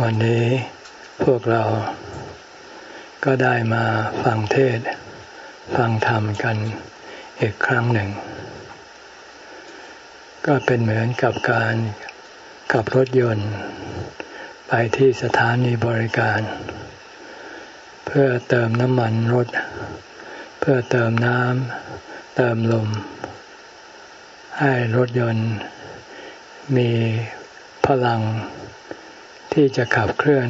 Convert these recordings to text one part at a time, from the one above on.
วันนี้พวกเราก็ได้มาฟังเทศ ฟังธรรมกันอีกครั้งหนึ่ง ก็เป็นเหมือนกับการขับรถยนต์ ไปที่สถานีบริการ เพื่อเติมน้ำมันรถ เพื่อเติมน้ำเติมลม ให้รถยนต์มีพลัง ที่จะขับเคลื่อน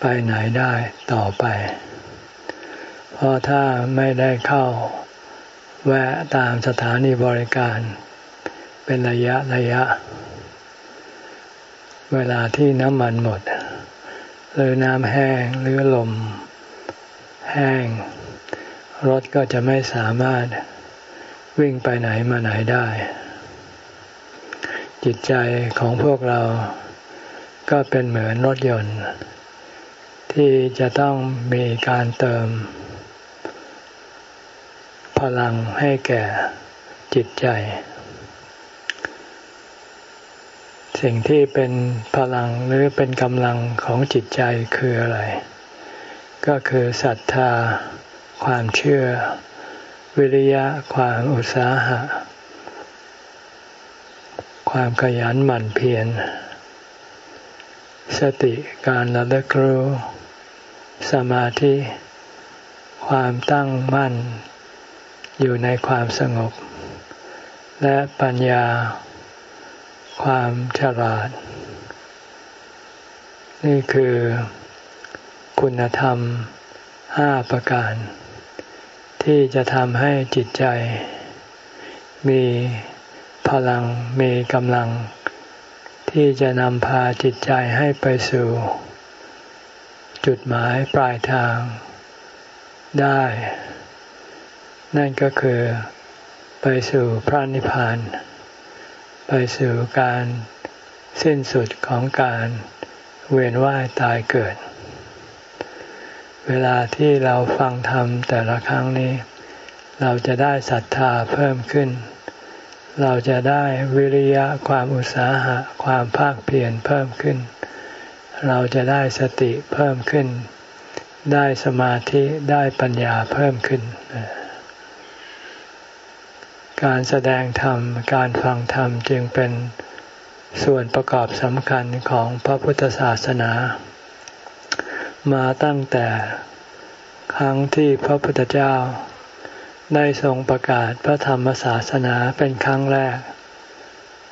ไปไหนได้ต่อไป เพราะถ้าไม่ได้เข้าแวะตามสถานีบริการ เป็นระยะระยะ เวลาที่น้ำมันหมด หรือน้ำแห้งหรือลม แห้ง รถก็จะไม่สามารถวิ่งไปไหนมาไหนได้ จิตใจของพวกเรา ก็เป็นเหมือนรถยนต์ ที่จะต้องมีการเติม พลังให้แก่จิตใจ สิ่งที่เป็นพลังหรือเป็นกำลังของจิตใจคืออะไร ก็คือศรัทธา ความเชื่อ วิริยะ ความอุตสาหะ ความขยันหมั่นเพียร สติการระลึกรู้สมาธิ ความตั้งมั่น อยู่ในความสงบ และปัญญา ความฉลาด นี่คือคุณธรรมห้าประการ ที่จะทำให้จิตใจ มีพลังมีกำลัง ที่จะนำพาจิตใจให้ไปสู่ จุดหมายปลายทาง ได้ นั่นก็คือไปสู่พระนิพพาน ไปสู่การสิ้นสุดของการเวียนว่ายตายเกิด เวลาที่เราฟังธรรมแต่ละครั้งนี้ เราจะได้ศรัทธาเพิ่มขึ้น เราจะได้วิริยะความอุตสาหะความภาคเพียรเพิ่มขึ้น เราจะได้สติเพิ่มขึ้น ได้สมาธิได้ปัญญาเพิ่มขึ้น การแสดงธรรมการฟังธรรมจึงเป็นส่วนประกอบสำคัญของพระพุทธศาสนา มาตั้งแต่ครั้งที่พระพุทธเจ้า ได้ทรงประกาศพระธรรมศาสนาเป็นครั้งแรก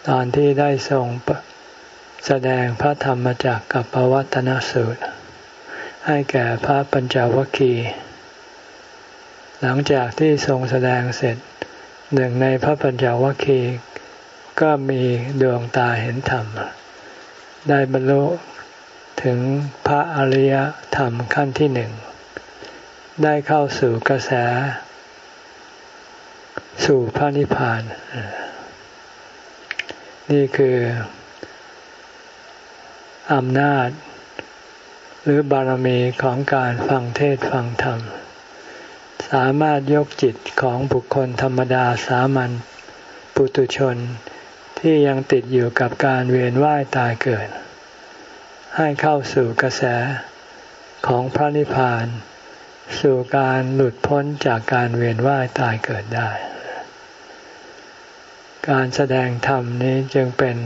ตอนที่ได้ทรงแสดงพระธรรมจักกับปวัตนสูตร ให้แก่พระปัญจวัคคีย์หลังจากที่ทรงแสดงเสร็จหนึ่งในพระปัญจวัคคีย์ก็มีดวงตาเห็นธรรม ได้บรรลุถึงพระอริยธรรมขั้นที่หนึ่ง ได้เข้าสู่กระแส สู่พระนิพพาน นี่คืออำนาจ หรือบารมีของการฟังเทศฟังธรรม สามารถยกจิตของบุคคลธรรมดาสามัญปุตุชนที่ยังติดอยู่กับการเวียนว่ายตายเกิด ให้เข้าสู่กระแสของพระนิพพาน สู่การหลุดพ้นจากการเวียนว่ายตายเกิดได้ การแสดงธรรมนี้จึงเป็น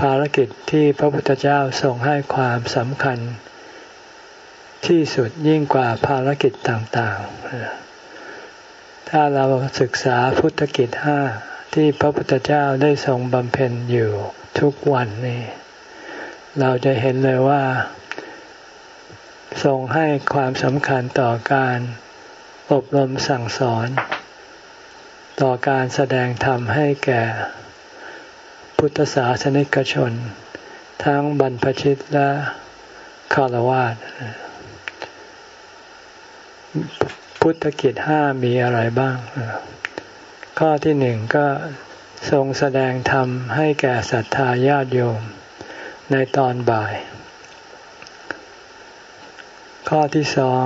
ภารกิจที่พระพุทธเจ้าทรงให้ความสำคัญ ที่สุดยิ่งกว่าภารกิจต่างๆ ถ้าเราศึกษาพุทธกิจห้าที่พระพุทธเจ้าได้ทรงบำเพ็ญอยู่ทุกวันนี้เราจะเห็นเลยว่าทรงให้ความสำคัญต่อการอบรมสั่งสอน ต่อการแสดงธรรมให้แก่ พุทธศาสนิกชน ทั้งบรรพชิตและคารวะพุทธกิจห้ามีอะไรบ้าง ข้อที่หนึ่งก็ทรงแสดงธรรมให้แก่ศรัทธาญาติโยม ในตอนบ่าย ข้อที่สอง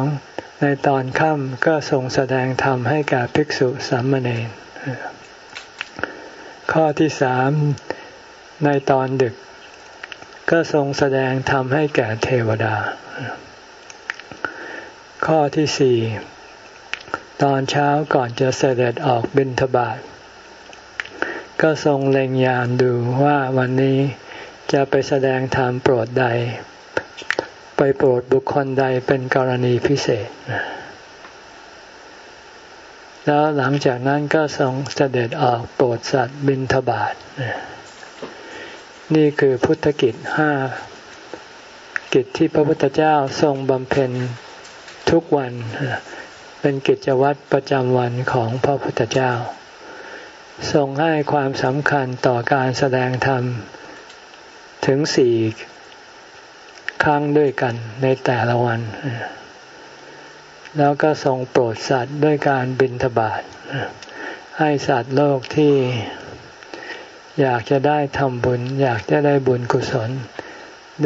ในตอนค่ำก็ทรงแสดงธรรมให้แก่ภิกษุสามเณร ข้อที่สามในตอนดึก ก็ทรงแสดงธรรมให้แก่เทวดา ข้อที่สี่ตอนเช้าก่อนจะเสด็จออกบิณฑบาตก็ทรงเล็งยานดูว่าวันนี้จะไปแสดงธรรมโปรดใด ไปโปรดบุคคลใดเป็นกรณีพิเศษ แล้วหลังจากนั้นก็ทรงเสด็จออกโปรดสัตว์บิณฑบาตนี่คือพุทธกิจห้ากิจที่พระพุทธเจ้าทรงบำเพ็ญทุกวัน เป็นกิจวัตรประจำวันของพระพุทธเจ้า ทรงให้ความสำคัญต่อการแสดงธรรม ถึงสี่ครั้งด้วยกันในแต่ละวัน แล้วก็ทรงโปรดสัตว์ด้วยการบินทบาทให้สัตว์โลกที่อยากจะได้ทำบุญ อยากจะได้บุญกุศล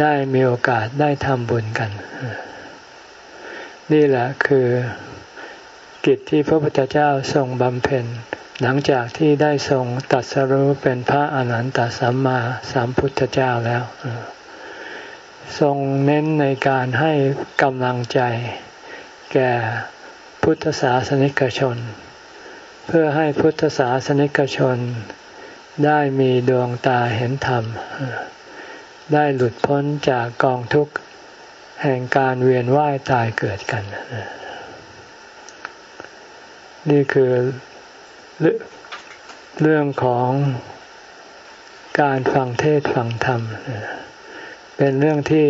ได้มีโอกาสได้ทำบุญกัน นี่แหละคือกิจที่พระพุทธเจ้าทรงบำเพ็ญ หลังจากที่ได้ทรงตัดสรู้เป็นพระอรหันตสัมมาสัมพุทธเจ้าแล้ว ทรงเน้นในการให้กำลังใจ แก่พุทธศาสนิกชน เพื่อให้พุทธศาสนิกชน ได้มีดวงตาเห็นธรรม ได้หลุดพ้นจากกองทุกข์แห่งการเวียนว่ายตายเกิดกัน นี่คือเรื่องของการฟังเทศฟังธรรม เป็นเรื่องที่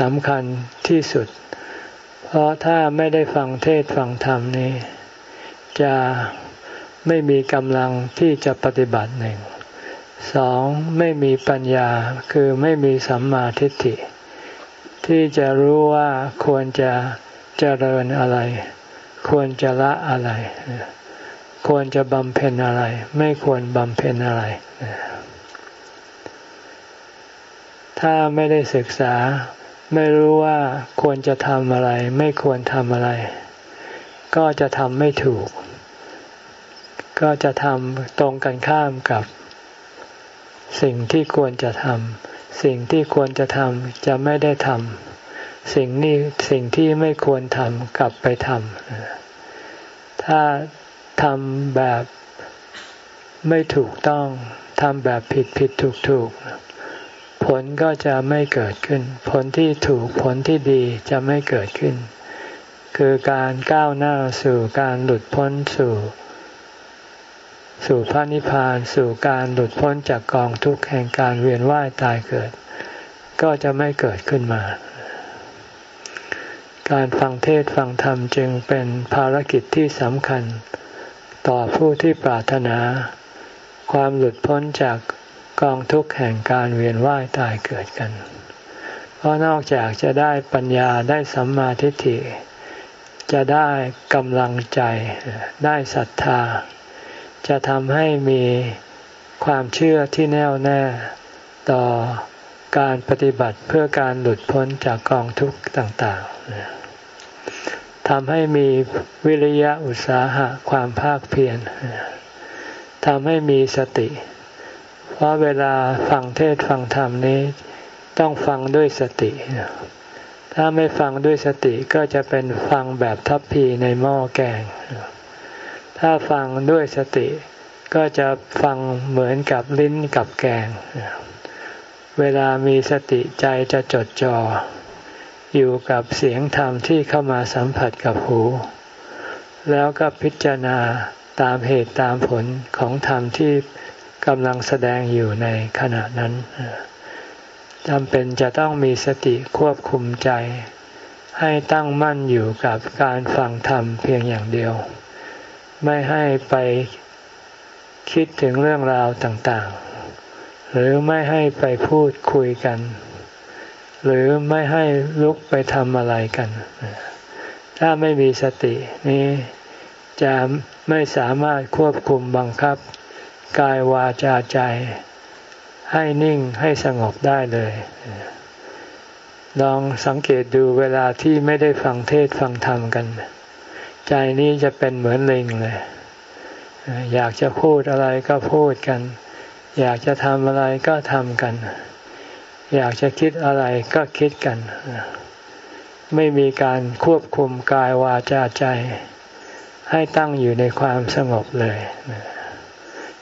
สำคัญที่สุด เพราะถ้าไม่ได้ฟังเทศฟังธรรมนี้ จะไม่มีกำลังที่จะปฏิบัติหนึ่งสองไม่มีปัญญาคือไม่มีสัมมาทิฏฐิ ที่จะรู้ว่าควรจะเจริญอะไร ควรจะละอะไร ควรจะบำเพ็ญอะไร ไม่ควรบำเพ็ญอะไร ถ้าไม่ได้ศึกษา ไม่รู้ว่าควรจะทำอะไร ไม่ควรทำอะไร ก็จะทำไม่ถูก ก็จะทำตรงกันข้ามกับ สิ่งที่ควรจะทำสิ่งที่ควรจะทำจะไม่ได้ทำสิ่งนี้สิ่งที่ไม่ควรทำกลับไปทำถ้าทำแบบไม่ถูกต้องทำแบบผิดผิดถูกถูก ผลก็จะไม่เกิดขึ้น ผลที่ถูกผลที่ดีจะไม่เกิดขึ้น คือการก้าวหน้าสู่การหลุดพ้นสู่ สู่พระนิพพานสู่การหลุดพ้นจากกองทุกข์แห่งการเวียนว่ายตายเกิด ก็จะไม่เกิดขึ้นมา การฟังเทศฟังธรรมจึงเป็นภารกิจที่สำคัญ ต่อผู้ที่ปรารถนา ความหลุดพ้นจาก กองทุกข์แห่งการเวียนว่ายตายเกิดกัน เพราะนอกจากจะได้ปัญญาได้สัมมาทิฏฐิ จะได้กำลังใจได้ศรัทธา จะทำให้มีความเชื่อที่แน่วแน่ต่อการปฏิบัติเพื่อการหลุดพ้นจากกองทุกข์ต่างๆทำให้มีวิริยะอุตสาหะความภาคเพียรทำให้มีสติเพราะเวลาฟังเทศฟังธรรมนี้ ต้องฟังด้วยสติ ถ้าไม่ฟังด้วยสติก็จะเป็นฟังแบบทัพพีในหม้อแกง ถ้าฟังด้วยสติ ก็จะฟังเหมือนกับลิ้นกับแกง เวลามีสติใจจะจดจอ่ออยู่กับเสียงธรรมที่เข้ามาสัมผัสกับหู แล้วก็พิจารณาตามเหตุตามผลของธรรมที่ กำลังแสดงอยู่ในขณะนั้นจำเป็นจะต้องมีสติควบคุมใจ ให้ตั้งมั่นอยู่กับการฟังธรรมเพียงอย่างเดียว ไม่ให้ไปคิดถึงเรื่องราวต่างๆ หรือไม่ให้ไปพูดคุยกัน หรือไม่ให้ลุกไปทำอะไรกัน ถ้าไม่มีสตินี้จะไม่สามารถควบคุมบังคับ กายวาจาใจ ให้นิ่งให้สงบได้เลย ลองสังเกตดูเวลาที่ไม่ได้ฟังเทศฟังธรรมกัน ใจนี้จะเป็นเหมือนลิงเลย อยากจะพูดอะไรก็พูดกัน อยากจะทำอะไรก็ทำกัน อยากจะคิดอะไรก็คิดกัน ไม่มีการควบคุมกายวาจาใจ ให้ตั้งอยู่ในความสงบเลย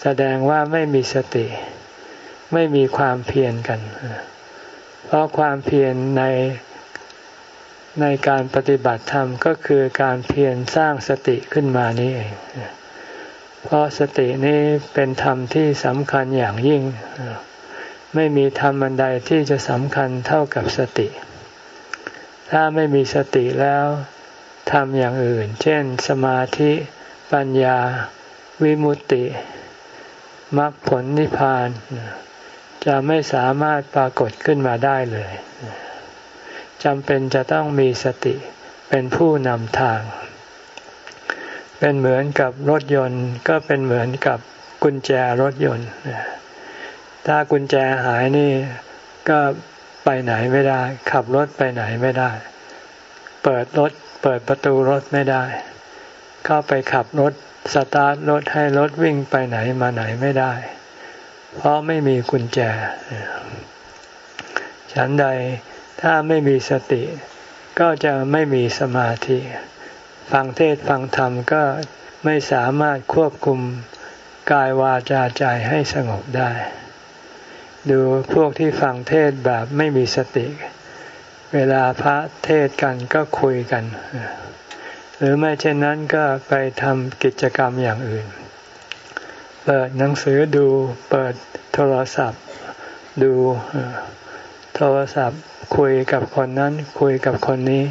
แสดงว่าไม่มีสติ ไม่มีความเพียรกัน เพราะความเพียรในในการปฏิบัติธรรมก็คือการเพียรสร้างสติขึ้นมานี้เอง เพราะสตินี้เป็นธรรมที่สำคัญอย่างยิ่ง ไม่มีธรรมอันใดที่จะสำคัญเท่ากับสติ ถ้าไม่มีสติแล้วทำอย่างอื่น เช่น สมาธิ ปัญญา วิมุตติ มรรคผลนิพพาน จะไม่สามารถปรากฏขึ้นมาได้เลยจำเป็นจะต้องมีสติเป็นผู้นำทาง เป็นเหมือนกับรถยนต์ก็เป็นเหมือนกับกุญแจรถยนต์ ถ้ากุญแจหายนี่ก็ไปไหนไม่ได้ ขับรถไปไหนไม่ได้ เปิดรถเปิดประตูรถไม่ได้ เข้าไปขับรถ สตาร์ทรถให้รถวิ่งไปไหนมาไหนไม่ได้ เพราะไม่มีกุญแจ ฉันใดถ้าไม่มีสติ ก็จะไม่มีสมาธิ ฟังเทศฟังธรรมก็ไม่สามารถควบคุมกายวาจาใจให้สงบได้ ดูพวกที่ฟังเทศแบบไม่มีสติ เวลาพระเทศกันก็คุยกัน หรือไม่เช่นนั้นก็ไปทำกิจกรรมอย่างอื่น เปิดหนังสือดู เปิดโทรศัพท์ ดูโทรศัพท์ คุยกับคนนั้น คุยกับคนนี้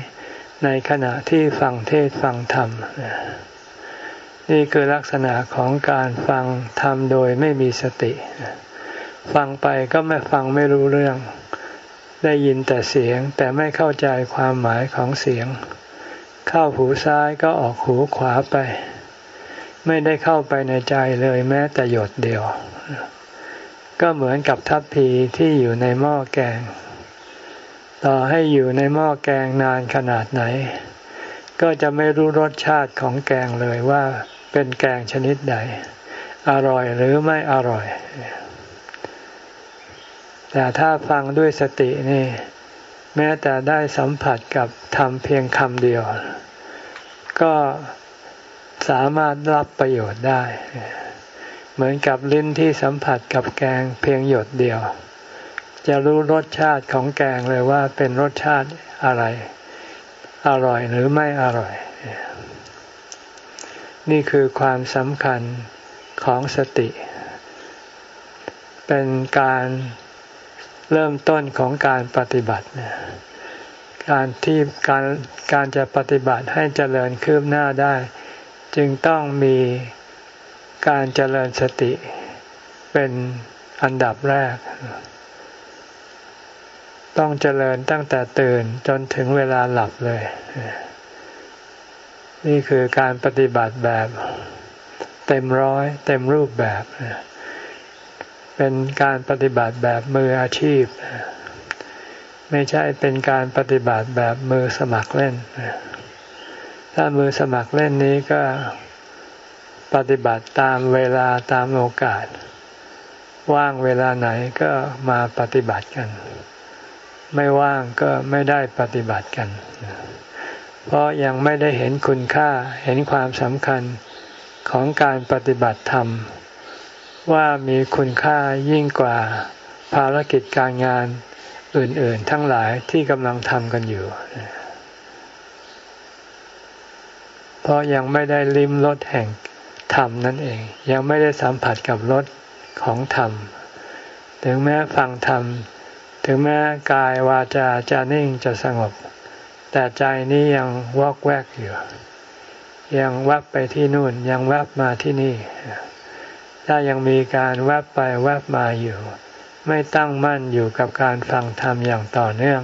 ในขณะที่ฟังเทศฟังธรรมนี่คือลักษณะของการฟังธรรมโดยไม่มีสติ ฟังไปก็ไม่ฟังไม่รู้เรื่อง ได้ยินแต่เสียงแต่ไม่เข้าใจความหมายของเสียง เข้าหูซ้ายก็ออกหูขวาไป ไม่ได้เข้าไปในใจเลยแม้แต่หยดเดียว ก็เหมือนกับทัพพีที่อยู่ในหม้อแกง ต่อให้อยู่ในหม้อแกงนานขนาดไหน ก็จะไม่รู้รสชาติของแกงเลยว่าเป็นแกงชนิดใด อร่อยหรือไม่อร่อย แต่ถ้าฟังด้วยสตินี่ แม้แต่ได้สัมผัสกับทำเพียงคำเดียว ก็สามารถรับประโยชน์ได้ เหมือนกับลิ้นที่สัมผัสกับแกงเพียงหยดเดียว จะรู้รสชาติของแกงเลยว่าเป็นรสชาติอะไร อร่อยหรือไม่อร่อย นี่คือความสำคัญของสติ เป็นการ เริ่มต้นของการปฏิบัติการที่การการจะปฏิบัติให้เจริญคืบหน้าได้ จึงต้องมีการเจริญสติเป็นอันดับแรก ต้องเจริญตั้งแต่ตื่นจนถึงเวลาหลับเลย นี่คือการปฏิบัติแบบ เต็มร้อย เต็มรูปแบบ เป็นการปฏิบัติแบบมืออาชีพ ไม่ใช่เป็นการปฏิบัติแบบมือสมัครเล่น ถ้ามือสมัครเล่นนี้ก็ปฏิบัติตามเวลาตามโอกาส ว่างเวลาไหนก็มาปฏิบัติกัน ไม่ว่างก็ไม่ได้ปฏิบัติกัน เพราะยังไม่ได้เห็นคุณค่าเห็นความสำคัญของการปฏิบัติธรรม ว่ามีคุณค่ายิ่งกว่าภารกิจการงานอื่น ๆ ทั้งหลายที่กำลังทำกันอยู่ เพราะยังไม่ได้ลิ้มรสแห่งธรรมนั่นเอง ยังไม่ได้สัมผัสกับรสของธรรม ถึงแม้ฟังธรรม ถึงแม้กายวาจาจะนิ่งจะสงบ แต่ใจนี้ยังวอกแวกอยู่ ยังแวบไปที่นู่น ยังแวบมาที่นี่ ถ้ายังมีการแวบไปแวบมาอยู่ ไม่ตั้งมั่นอยู่กับการฟังธรรมอย่างต่อเนื่อง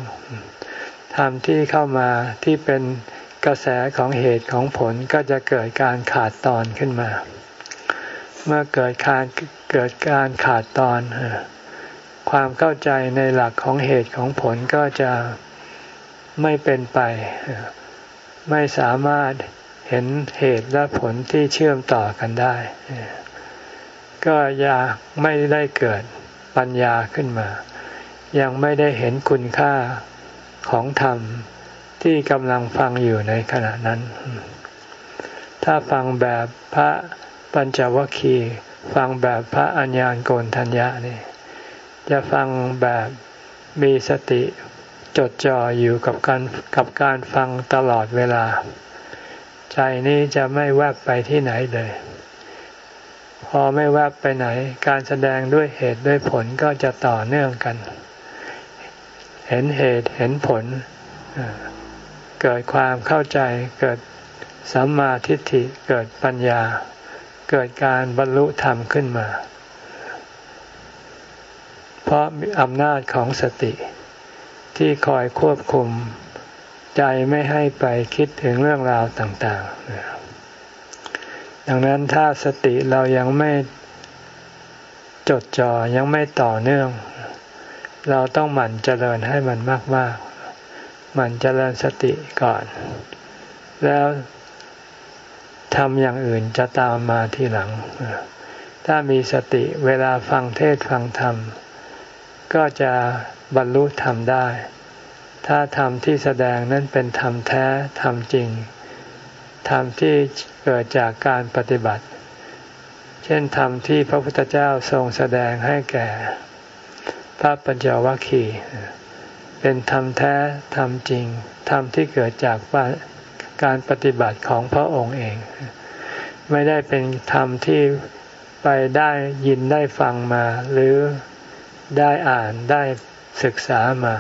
ธรรมที่เข้ามาที่เป็นกระแสของเหตุของผลก็จะเกิดการขาดตอนขึ้นมา เมื่อเกิดการเกิดการขาดตอน ความเข้าใจในหลักของเหตุของผลก็จะไม่เป็นไป ไม่สามารถเห็นเหตุและผลที่เชื่อมต่อกันได้ ก็ยากไม่ได้เกิดปัญญาขึ้นมา ยังไม่ได้เห็นคุณค่าของธรรมที่กำลังฟังอยู่ในขณะนั้น ถ้าฟังแบบพระปัญจวัคคีย์ฟังแบบพระอัญญาณโกนทัญญานี่จะฟังแบบมีสติจดจ่ออยู่กับการกับการฟังตลอดเวลา ใจนี้จะไม่แวบไปที่ไหนเลย อไม่แวบไปไหน การแสดงด้วยเหตุด้วยผลก็จะต่อเนื่องกัน เห็นเหตุเห็นผล เกิดความเข้าใจเกิดสัมมาทิฏฐิเกิดปัญญา เกิดการบรรลุธรรมขึ้นมา เพราะอำนาจของสติ ที่คอยควบคุมใจไม่ให้ไปคิดถึงเรื่องราวต่าง ๆ ดังนั้นถ้าสติเรายังไม่จดจ่อยังไม่ต่อเนื่อง เราต้องหมั่นเจริญให้มันมากๆหมั่นเจริญสติก่อน แล้วทำอย่างอื่นจะตามมาทีหลัง ถ้ามีสติเวลาฟังเทศฟังธรรม ก็จะบรรลุธรรมได้ ถ้าธรรมที่แสดงนั้นเป็นธรรมแท้ธรรมจริง ธรรมที่เกิดจากการปฏิบัติ เช่นธรรมที่พระพุทธเจ้าทรงแสดงให้แก่ พระปัญจวัคคีย์เป็นธรรมแท้ธรรมจริงธรรมที่เกิดจากการปฏิบัติของพระองค์เอง ไม่ได้เป็นธรรมที่ไปได้ยินได้ฟังมา หรือได้อ่านได้ศึกษามา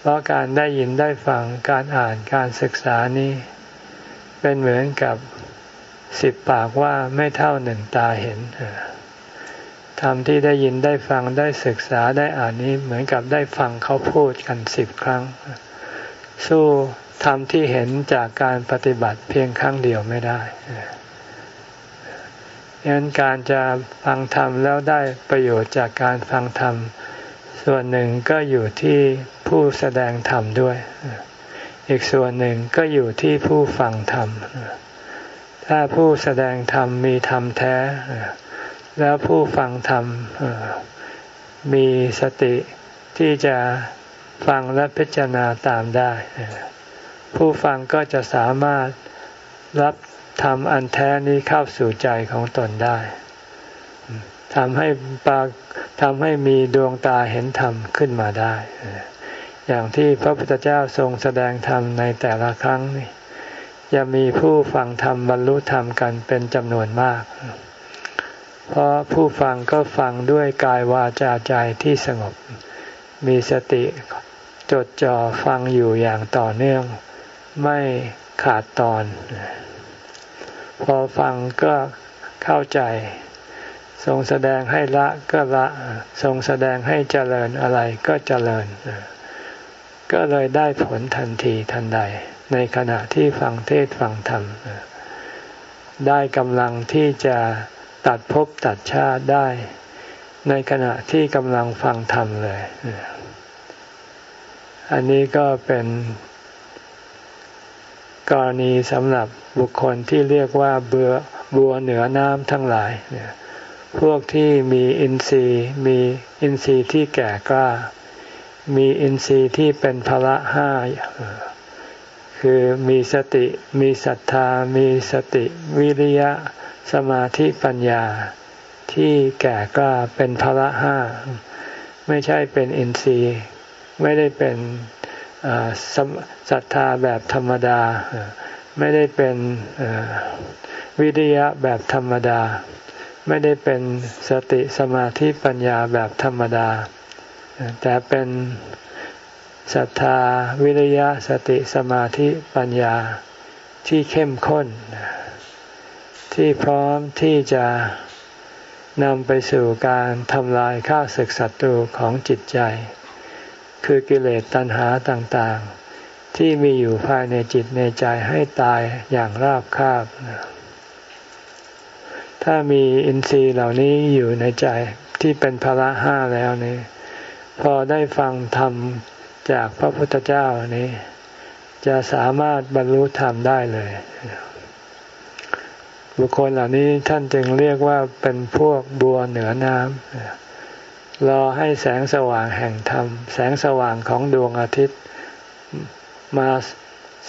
เพราะการได้ยินได้ฟังการอ่านการศึกษานี้ เป็นเหมือนกับสิบปากว่าไม่เท่าหนึ่งตาเห็นธรรมที่ได้ยินได้ฟังได้ศึกษาได้อ่านนี้เหมือนกับได้ฟังเขาพูดกันสิบครั้ง สู้ธรรมที่เห็นจากการปฏิบัติเพียงครั้งเดียวไม่ได้ดังนั้นการจะฟังธรรมแล้วได้ประโยชน์จากการฟังธรรม ส่วนหนึ่งก็อยู่ที่ผู้แสดงธรรมด้วย อีกส่วนหนึ่งก็อยู่ที่ผู้ฟังธรรม ถ้าผู้แสดงธรรมมีธรรมแท้ แล้วผู้ฟังธรรมมีสติที่จะฟังและพิจารณาตามได้ ผู้ฟังก็จะสามารถรับธรรมอันแท้นี้เข้าสู่ใจของตนได้ทำให้ปากทำให้มีดวงตาเห็นธรรมขึ้นมาได้ อย่างที่พระพุทธเจ้าทรงแสดงธรรมในแต่ละครั้งนี่จะมีผู้ฟังธรรมบรรลุธรรมกันเป็นจำนวนมาก เพราะผู้ฟังก็ฟังด้วยกายวาจาใจที่สงบ มีสติจดจ่อฟังอยู่อย่างต่อเนื่อง ไม่ขาดตอน พอฟังก็เข้าใจ ทรงแสดงให้ละก็ละ ทรงแสดงให้เจริญอะไรก็เจริญ ก็เลยได้ผลทันทีทันใด ในขณะที่ฟังเทศฟังธรรม ได้กำลังที่จะตัดภพตัดชาติได้ ในขณะที่กำลังฟังธรรมเลย อันนี้ก็เป็นกรณีสำหรับบุคคลที่เรียกว่าเบือบัวเหนือน้ำทั้งหลายเนี่ยพวกที่มีอินทรีย์มีอินทรีย์ที่แก่กล้า มีอินทรีย์ที่เป็นพละห้าคือมีสติ มีศรัทธา มีสติวิริยะ สมาธิปัญญา ที่แก่กล้าเป็นพละห้าไม่ใช่เป็นอินทรีย์ ไม่ได้เป็นศรัทธาแบบธรรมดา ไม่ได้เป็นวิริยะแบบธรรมดา ไม่ได้เป็นสติสมาธิปัญญาแบบธรรมดา แต่เป็นศรัทธาวิริยะสติสมาธิปัญญาที่เข้มข้น ที่พร้อมที่จะนำไปสู่การทำลายข้าศึกศัตรูของจิตใจ คือกิเลสตัณหาต่างๆ ที่มีอยู่ภายในจิตในใจให้ตายอย่างราบคาบ ถ้ามีอินทรีย์เหล่านี้อยู่ในใจที่เป็นพละห้าแล้วนี่ พอได้ฟังธรรมจากพระพุทธเจ้านี้ จะสามารถบรรลุธรรมได้เลย บุคคลเหล่านี้ท่านจึงเรียกว่าเป็นพวกบัวเหนือน้ำรอให้แสงสว่างแห่งธรรม แสงสว่างของดวงอาทิตย์ มา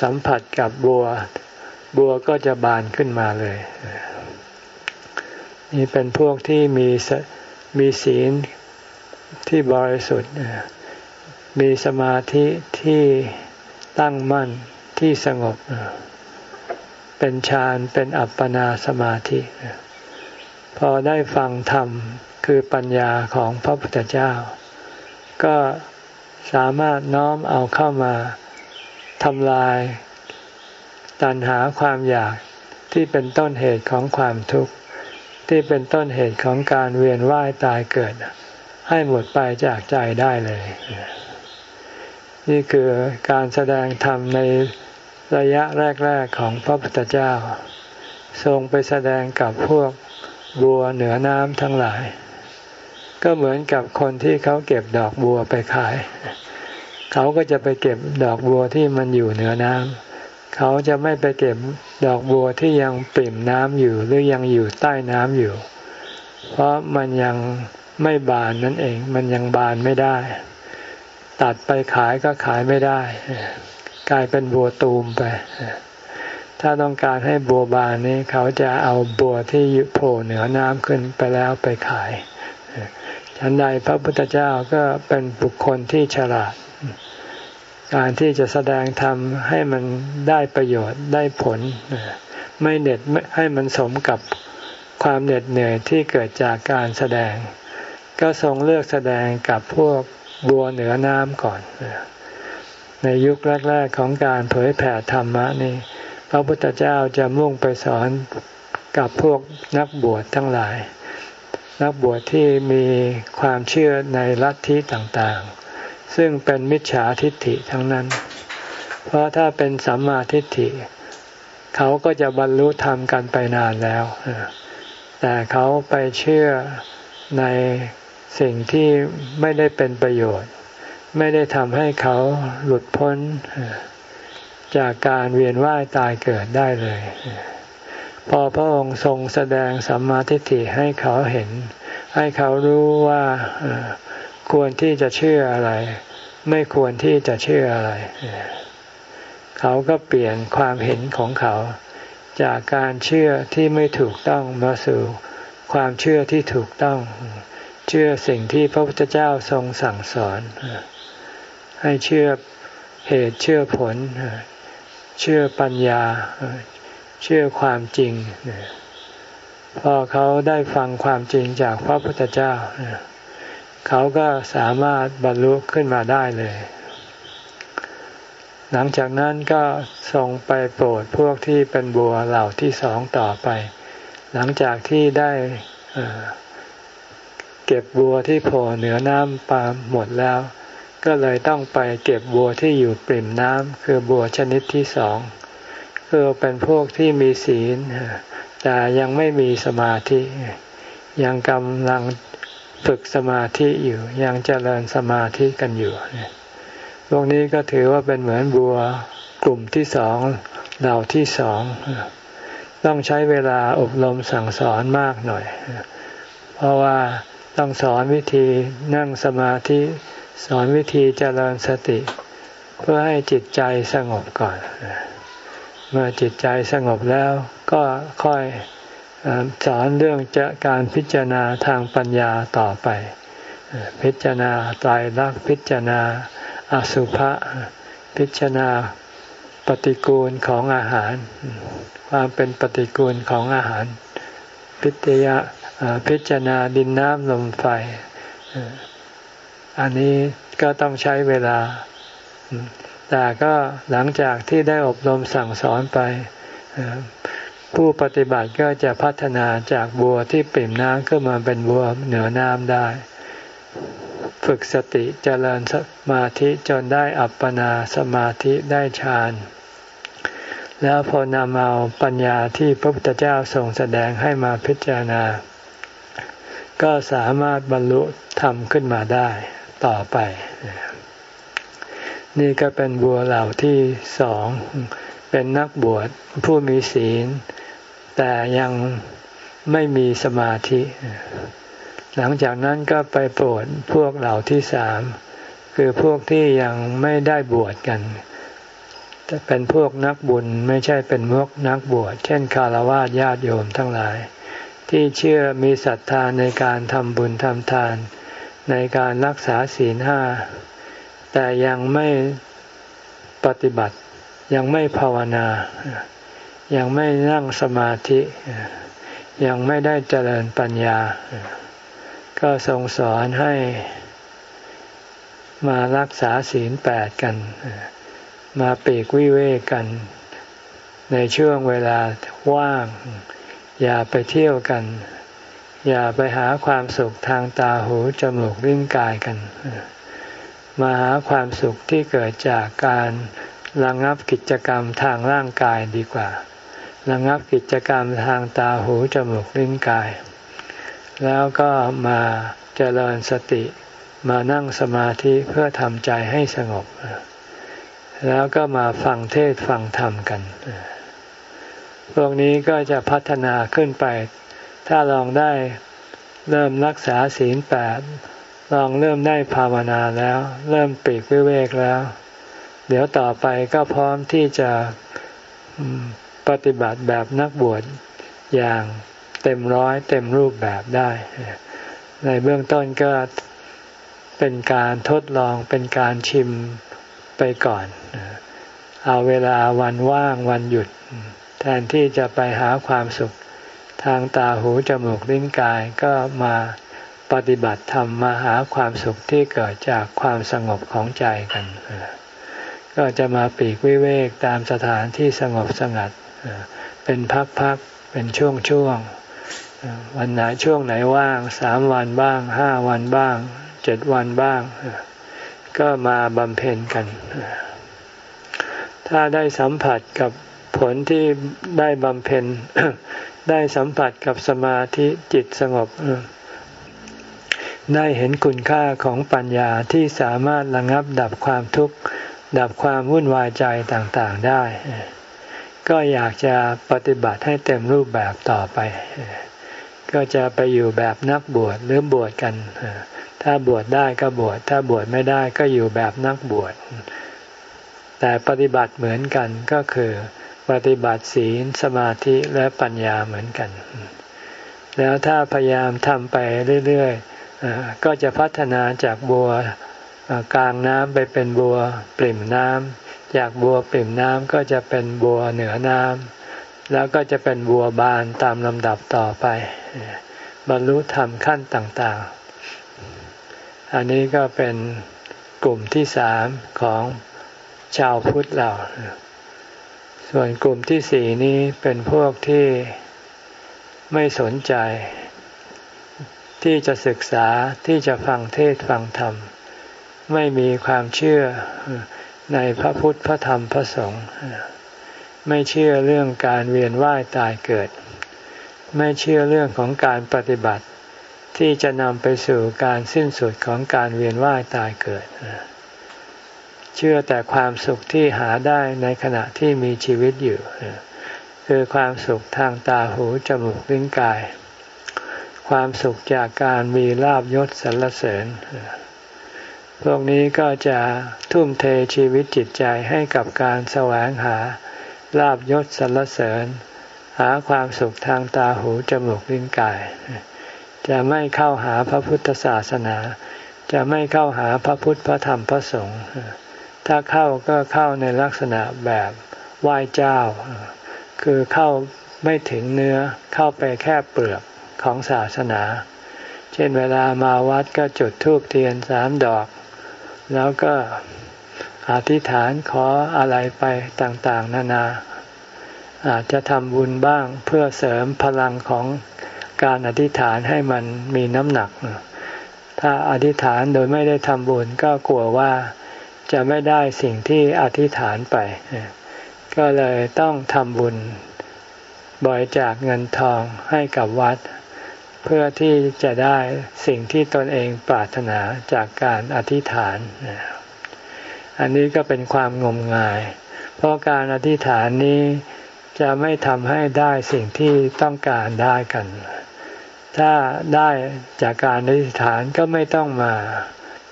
สัมผัสกับบัว บัวก็จะบานขึ้นมาเลย นี่เป็นพวกที่มีมีศีล ที่บริสุทธิ์ มีสมาธิที่ตั้งมั่นที่สงบ เป็นฌานเป็นอัปปนาสมาธิ พอได้ฟังธรรมคือปัญญาของพระพุทธเจ้า ก็สามารถน้อมเอาเข้ามาทำลายตัณหาความอยากที่เป็นต้นเหตุของความทุกข์ ที่เป็นต้นเหตุของการเวียนว่ายตายเกิด ให้หมดไปจากใจได้เลย นี่คือการแสดงธรรมในระยะแรก ๆของพระพุทธเจ้า ทรงไปแสดงกับพวกบัวเหนือน้ำทั้งหลาย ก็เหมือนกับคนที่เขาเก็บดอกบัวไปขาย เขาก็จะไปเก็บดอกบัวที่มันอยู่เหนือน้ำเขาจะไม่ไปเก็บดอกบัวที่ยังปิ่มน้ำอยู่หรือยังอยู่ใต้น้ำอยู่ เพราะมันยัง ไม่บานนั่นเอง มันยังบานไม่ได้ ตัดไปขายก็ขายไม่ได้ กลายเป็นบัวตูมไป ถ้าต้องการให้บัวบานนี้ เขาจะเอาบัวที่โผล่เหนือน้ำขึ้นไปแล้วไปขายฉันใดพระพุทธเจ้าก็เป็นบุคคลที่ฉลาด การที่จะแสดงธรรมให้มันได้ประโยชน์ได้ผล ไม่เหน็ดให้มันสมกับความเหน็ดเหนื่อยที่เกิดจากการแสดง ก็ทรงเลือกแสดงกับพวกบัวเหนือน้ำก่อน ในยุคแรก ๆของการเผยแผ่ธรรมะนี่พระพุทธเจ้าจะมุ่งไปสอนกับพวกนักบวชทั้งหลาย นักบวชที่มีความเชื่อในลัทธิต่างๆ ซึ่งเป็นมิจฉาทิฏฐิทั้งนั้น เพราะถ้าเป็นสัมมาทิฏฐิ เขาก็จะบรรลุธรรมกันไปนานแล้ว แต่เขาไปเชื่อใน สิ่งที่ไม่ได้เป็นประโยชน์ ไม่ได้ทำให้เขาหลุดพ้น จากการเวียนว่ายตายเกิดได้เลย พอพระองค์ทรงแสดงสัมมาทิฏฐิให้เขาเห็น ให้เขารู้ว่าควรที่จะเชื่ออะไร ไม่ควรที่จะเชื่ออะไร เขาก็เปลี่ยนความเห็นของเขา จากการเชื่อที่ไม่ถูกต้องมาสู่ความเชื่อที่ถูกต้อง เชื่อสิ่งที่พระพุทธเจ้าทรงสั่งสอน ให้เชื่อเหตุเชื่อผล เชื่อปัญญา เชื่อความจริง พอเขาได้ฟังความจริงจากพระพุทธเจ้า เขาก็สามารถบรรลุขึ้นมาได้เลย หลังจากนั้นก็ส่งไปโปรดพวกที่เป็นบัวเหล่าที่สองต่อไป หลังจากที่ได้ เก็บบัวที่โผล่เหนือน้ำปาหมดแล้ว ก็เลยต้องไปเก็บบัวที่อยู่ปริ่มน้ำคือบัวชนิดที่สองคือเป็นพวกที่มีศีล แต่ยังไม่มีสมาธิ ยังกำลังฝึกสมาธิอยู่ ยังเจริญสมาธิกันอยู่พวกนี้ก็ถือว่าเป็นเหมือนบัวกลุ่มที่สองเหล่าที่สองต้องใช้เวลาอบรมสั่งสอนมากหน่อย เพราะว่า ต้องสอนวิธีนั่งสมาธิสอนวิธีเจริญสติ เพื่อให้จิตใจสงบก่อน เมื่อจิตใจสงบแล้วก็ค่อยสอนเรื่องจะการพิจารณาทางปัญญาต่อไป พิจารณาตายรักพิจารณาอสุภะพิจารณาปฏิกูลของอาหาร ความเป็นปฏิกูลของอาหาร พิจยา พิจารณาดินน้ำลมไฟอันนี้ก็ต้องใช้เวลา แต่ก็หลังจากที่ได้อบรมสั่งสอนไป ผู้ปฏิบัติก็จะพัฒนาจากบัวที่ปิ่มน้ำขึ้นมาเป็นบัวเหนือน้ำได้ ฝึกสติเจริญสมาธิจนได้อัปปนาสมาธิได้ฌานแล้วพอนำเอาปัญญาที่พระพุทธเจ้าทรงแสดงให้มาพิจารณา ก็สามารถบรรลุธรรมขึ้นมาได้ต่อไป นี่ก็เป็นบัวเหล่าที่สอง เป็นนักบวชผู้มีศีล แต่ยังไม่มีสมาธิ หลังจากนั้นก็ไปโปรดพวกเหล่าที่สาม คือพวกที่ยังไม่ได้บวชกันจะเป็นพวกนักบุญไม่ใช่เป็นพวกนักบวช เช่นคารวะญาติโยมทั้งหลาย ที่เชื่อมีศรัทธาในการทำบุญทำทาน ในการรักษาศีลห้า แต่ยังไม่ปฏิบัติยังไม่ภาวนา ยังไม่นั่งสมาธิ ยังไม่ได้เจริญปัญญา ก็ทรงสอนให้มารักษาศีลแปดกัน มาปีกวิเวกกัน ในช่วงเวลาว่าง อย่าไปเที่ยวกัน อย่าไปหาความสุขทางตาหูจมูกลิ้นกายกัน มาหาความสุขที่เกิดจากการระงับกิจกรรมทางร่างกายดีกว่าระงับกิจกรรมทางตาหูจมูกลิ้นกาย แล้วก็มาเจริญสติ มานั่งสมาธิเพื่อทำใจให้สงบ แล้วก็มาฟังเทศฟังธรรมกัน พวกนี้ก็จะพัฒนาขึ้นไป ถ้าลองได้เริ่มรักษาศีลแปดลองเริ่มได้ภาวนาแล้ว เริ่มปีกวิเวกแล้ว เดี๋ยวต่อไปก็พร้อมที่จะปฏิบัติแบบนักบวชอย่างเต็มร้อยเต็มรูปแบบได้ ในเบื้องต้นก็เป็นการทดลองเป็นการชิมไปก่อน เอาเวลาวันว่างวันหยุด แทนที่จะไปหาความสุขทางตาหูจมูกลิ้นกายก็มาปฏิบัติธรรมมาหาความสุขที่เกิดจากความสงบของใจกัน ก็จะมาปีกวิเวกตามสถานที่สงบสงัด เป็นพักๆ เป็นช่วงๆ วันไหนช่วงไหนว่างสามวันบ้างห้าวันบ้างเจ็ดวันบ้าง ก็มาบำเพ็ญกัน ถ้าได้สัมผัสกับ ผลที่ได้บำเพ็ญได้สัมผัสกับสมาธิจิตสงบ ได้เห็นคุณค่าของปัญญาที่สามารถระงับดับความทุกข์ ดับความวุ่นวายใจต่างๆได้ ก็อยากจะปฏิบัติให้เต็มรูปแบบต่อไป ก็จะไปอยู่แบบนักบวชหรือบวชกัน ถ้าบวชได้ก็บวชถ้าบวชไม่ได้ก็อยู่แบบนักบวชแต่ปฏิบัติเหมือนกันก็คือ ปฏิบัติศีลสมาธิและปัญญาเหมือนกัน แล้วถ้าพยายามทำไปเรื่อยๆก็จะพัฒนาจากบัวกลางน้ำไปเป็นบัวปริ่มน้ำจากบัวปริ่มน้ำก็จะเป็นบัวเหนือน้ำแล้วก็จะเป็นบัวบานตามลำดับต่อไป บรรลุธรรมขั้นต่างๆ อันนี้ก็เป็นกลุ่มที่สามของชาวพุทธเรา ส่วนกลุ่มที่สี่นี้เป็นพวกที่ไม่สนใจ ที่จะศึกษาที่จะฟังเทศฟังธรรม ไม่มีความเชื่อในพระพุทธพระธรรมพระสงฆ์ไม่เชื่อเรื่องการเวียนว่ายตายเกิด ไม่เชื่อเรื่องของการปฏิบัติ ที่จะนำไปสู่การสิ้นสุดของการเวียนว่ายตายเกิด เชื่อแต่ความสุขที่หาได้ในขณะที่มีชีวิตอยู่ คือความสุขทางตาหูจมูกลิ้นกาย ความสุขจากการมีลาบยศสรรเสริญ พวกนี้ก็จะทุ่มเทชีวิตจิตใจให้กับการแสวงหาลาบยศสรรเสริญ หาความสุขทางตาหูจมูกลิ้นกาย จะไม่เข้าหาพระพุทธศาสนา จะไม่เข้าหาพระพุทธพระธรรมพระสงฆ์ ถ้าเข้าก็เข้าในลักษณะแบบไหว้เจ้า คือเข้าไม่ถึงเนื้อเข้าไปแค่เปลือกของศาสนา เช่นเวลามาวัดก็จุดธูปเทียนสามดอก แล้วก็อธิษฐานขออะไรไปต่างๆ นานา อาจจะทำบุญบ้างเพื่อเสริมพลังของการอธิษฐานให้มันมีน้ำหนัก ถ้าอธิษฐานโดยไม่ได้ทำบุญก็กลัวว่า จะไม่ได้สิ่งที่อธิษฐานไป ก็เลยต้องทำบุญบริจาคเงินทองให้กับวัด เพื่อที่จะได้สิ่งที่ตนเองปรารถนาจากการอธิษฐาน อันนี้ก็เป็นความงมงาย เพราะการอธิษฐานนี้จะไม่ทำให้ได้สิ่งที่ต้องการได้กัน ถ้าได้จากการอธิษฐานก็ไม่ต้องมา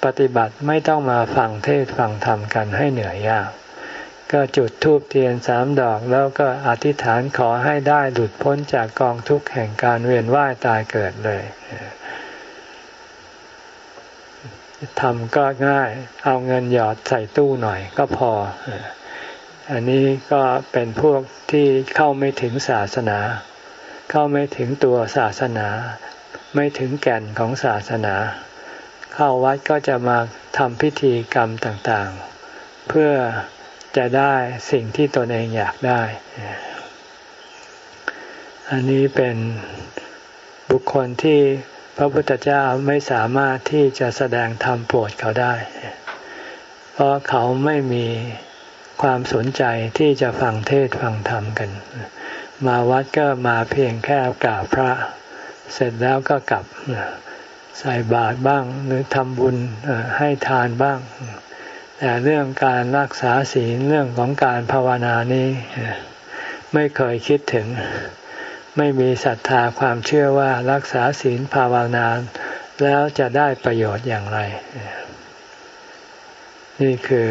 ปฏิบัติไม่ต้องมาฟังเทศฟังธรรมกันให้เหนื่อยยาก ก็จุดธูปเทียนสามดอกแล้วก็อธิษฐานขอให้ได้หลุดพ้นจากกองทุกข์แห่งการเวียนว่ายตายเกิดเลยทำก็ง่ายเอาเงินหยอดใส่ตู้หน่อยก็พอ อันนี้ก็เป็นพวกที่เข้าไม่ถึงศาสนา เข้าไม่ถึงตัวศาสนา ไม่ถึงแก่นของศาสนา เข้าวัดก็จะมาทำพิธีกรรมต่างๆ เพื่อจะได้สิ่งที่ตนเองอยากได้ อันนี้เป็นบุคคลที่พระพุทธเจ้าไม่สามารถที่จะแสดงธรรมโปรดเขาได้ เพราะเขาไม่มีความสนใจที่จะฟังเทศฟังธรรมกัน มาวัดก็มาเพียงแค่กราบพระ เสร็จแล้วก็กลับ ใส่บาตรบ้าง หรือทำบุญให้ทานบ้าง แต่เรื่องการรักษาศีลเรื่องของการภาวนานี้ ไม่เคยคิดถึง ไม่มีศรัทธาความเชื่อว่ารักษาศีลภาวนาแล้วจะได้ประโยชน์อย่างไร นี่คือ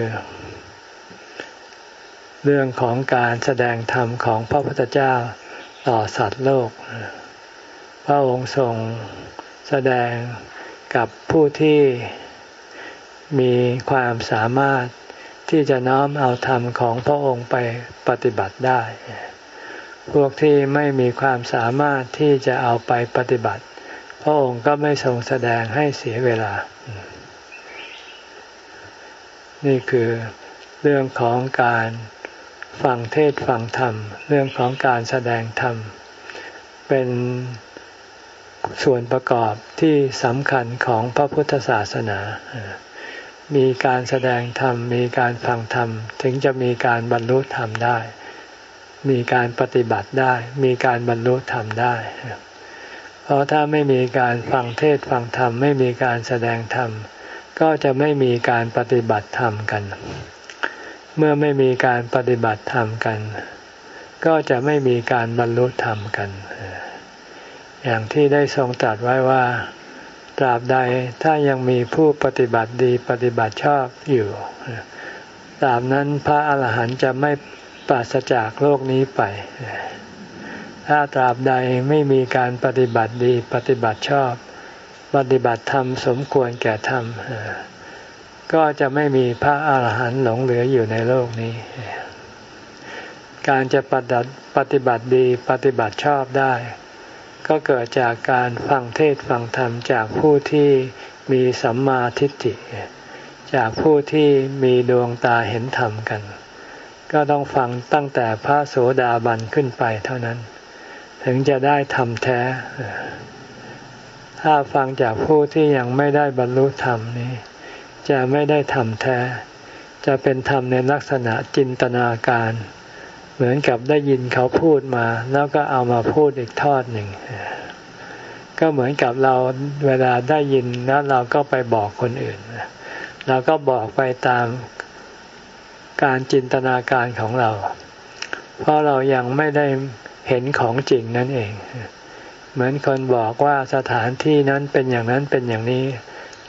เรื่องของการแสดงธรรมของพระพุทธเจ้าต่อสัตว์โลก พระองค์ทรง แสดงกับผู้ที่มีความสามารถที่จะน้อมเอาธรรมของพระองค์ไปปฏิบัติได้ พวกที่ไม่มีความสามารถที่จะเอาไปปฏิบัติ พระองค์ก็ไม่ทรงแสดงให้เสียเวลา นี่คือเรื่องของการฟังเทศฟังธรรม เรื่องของการแสดงธรรม เป็น ส่วนประกอบที่สำคัญของพระพุทธศาสนา มีการแสดงธรรม มีการฟังธรรม ถึงจะมีการบรรลุธรรมได้ มีการปฏิบัติได้ มีการบรรลุธรรมได้ เพราะถ้าไม่มีการฟังเทศฟังธรรม ไม่มีการแสดงธรรม ก็จะไม่มีการปฏิบัติธรรมกัน เมื่อไม่มีการปฏิบัติธรรมกัน ก็จะไม่มีการบรรลุธรรมกัน อย่างที่ได้ทรงตรัสไว้ว่า ตราบใดถ้ายังมีผู้ปฏิบัติดีปฏิบัติชอบอยู่ ตราบนั้นพระอาหารหันต์จะไม่ปราศจากโลกนี้ไป ถ้าตราบใดไม่มีการปฏิบัติดีปฏิบัติชอบ ปฏิบัติธรรมสมควรแก่ธรรม ก็จะไม่มีพระอาหารหันต์หลงเหลืออยู่ในโลกนี้ การจะปฏิปฏิบัติดีปฏิบัติชอบได้ ก็เกิดจากการฟังเทศฟังธรรมจากผู้ที่มีสัมมาทิฏฐิ จากผู้ที่มีดวงตาเห็นธรรมกัน ก็ต้องฟังตั้งแต่พระโสดาบันขึ้นไปเท่านั้น ถึงจะได้ทำแท้ ถ้าฟังจากผู้ที่ยังไม่ได้บรรลุธรรมนี้ จะไม่ได้ทำแท้ จะเป็นธรรมในลักษณะจินตนาการ เหมือนกับได้ยินเขาพูดมา แล้วก็เอามาพูดอีกทอดหนึ่ง ก็เหมือนกับเราเวลาได้ยินแล้วเราก็ไปบอกคนอื่นเราก็บอกไปตามการจินตนาการของเรา เพราะเรายังไม่ได้เห็นของจริงนั่นเอง เหมือนคนบอกว่าสถานที่นั้นเป็นอย่างนั้นเป็นอย่างนี้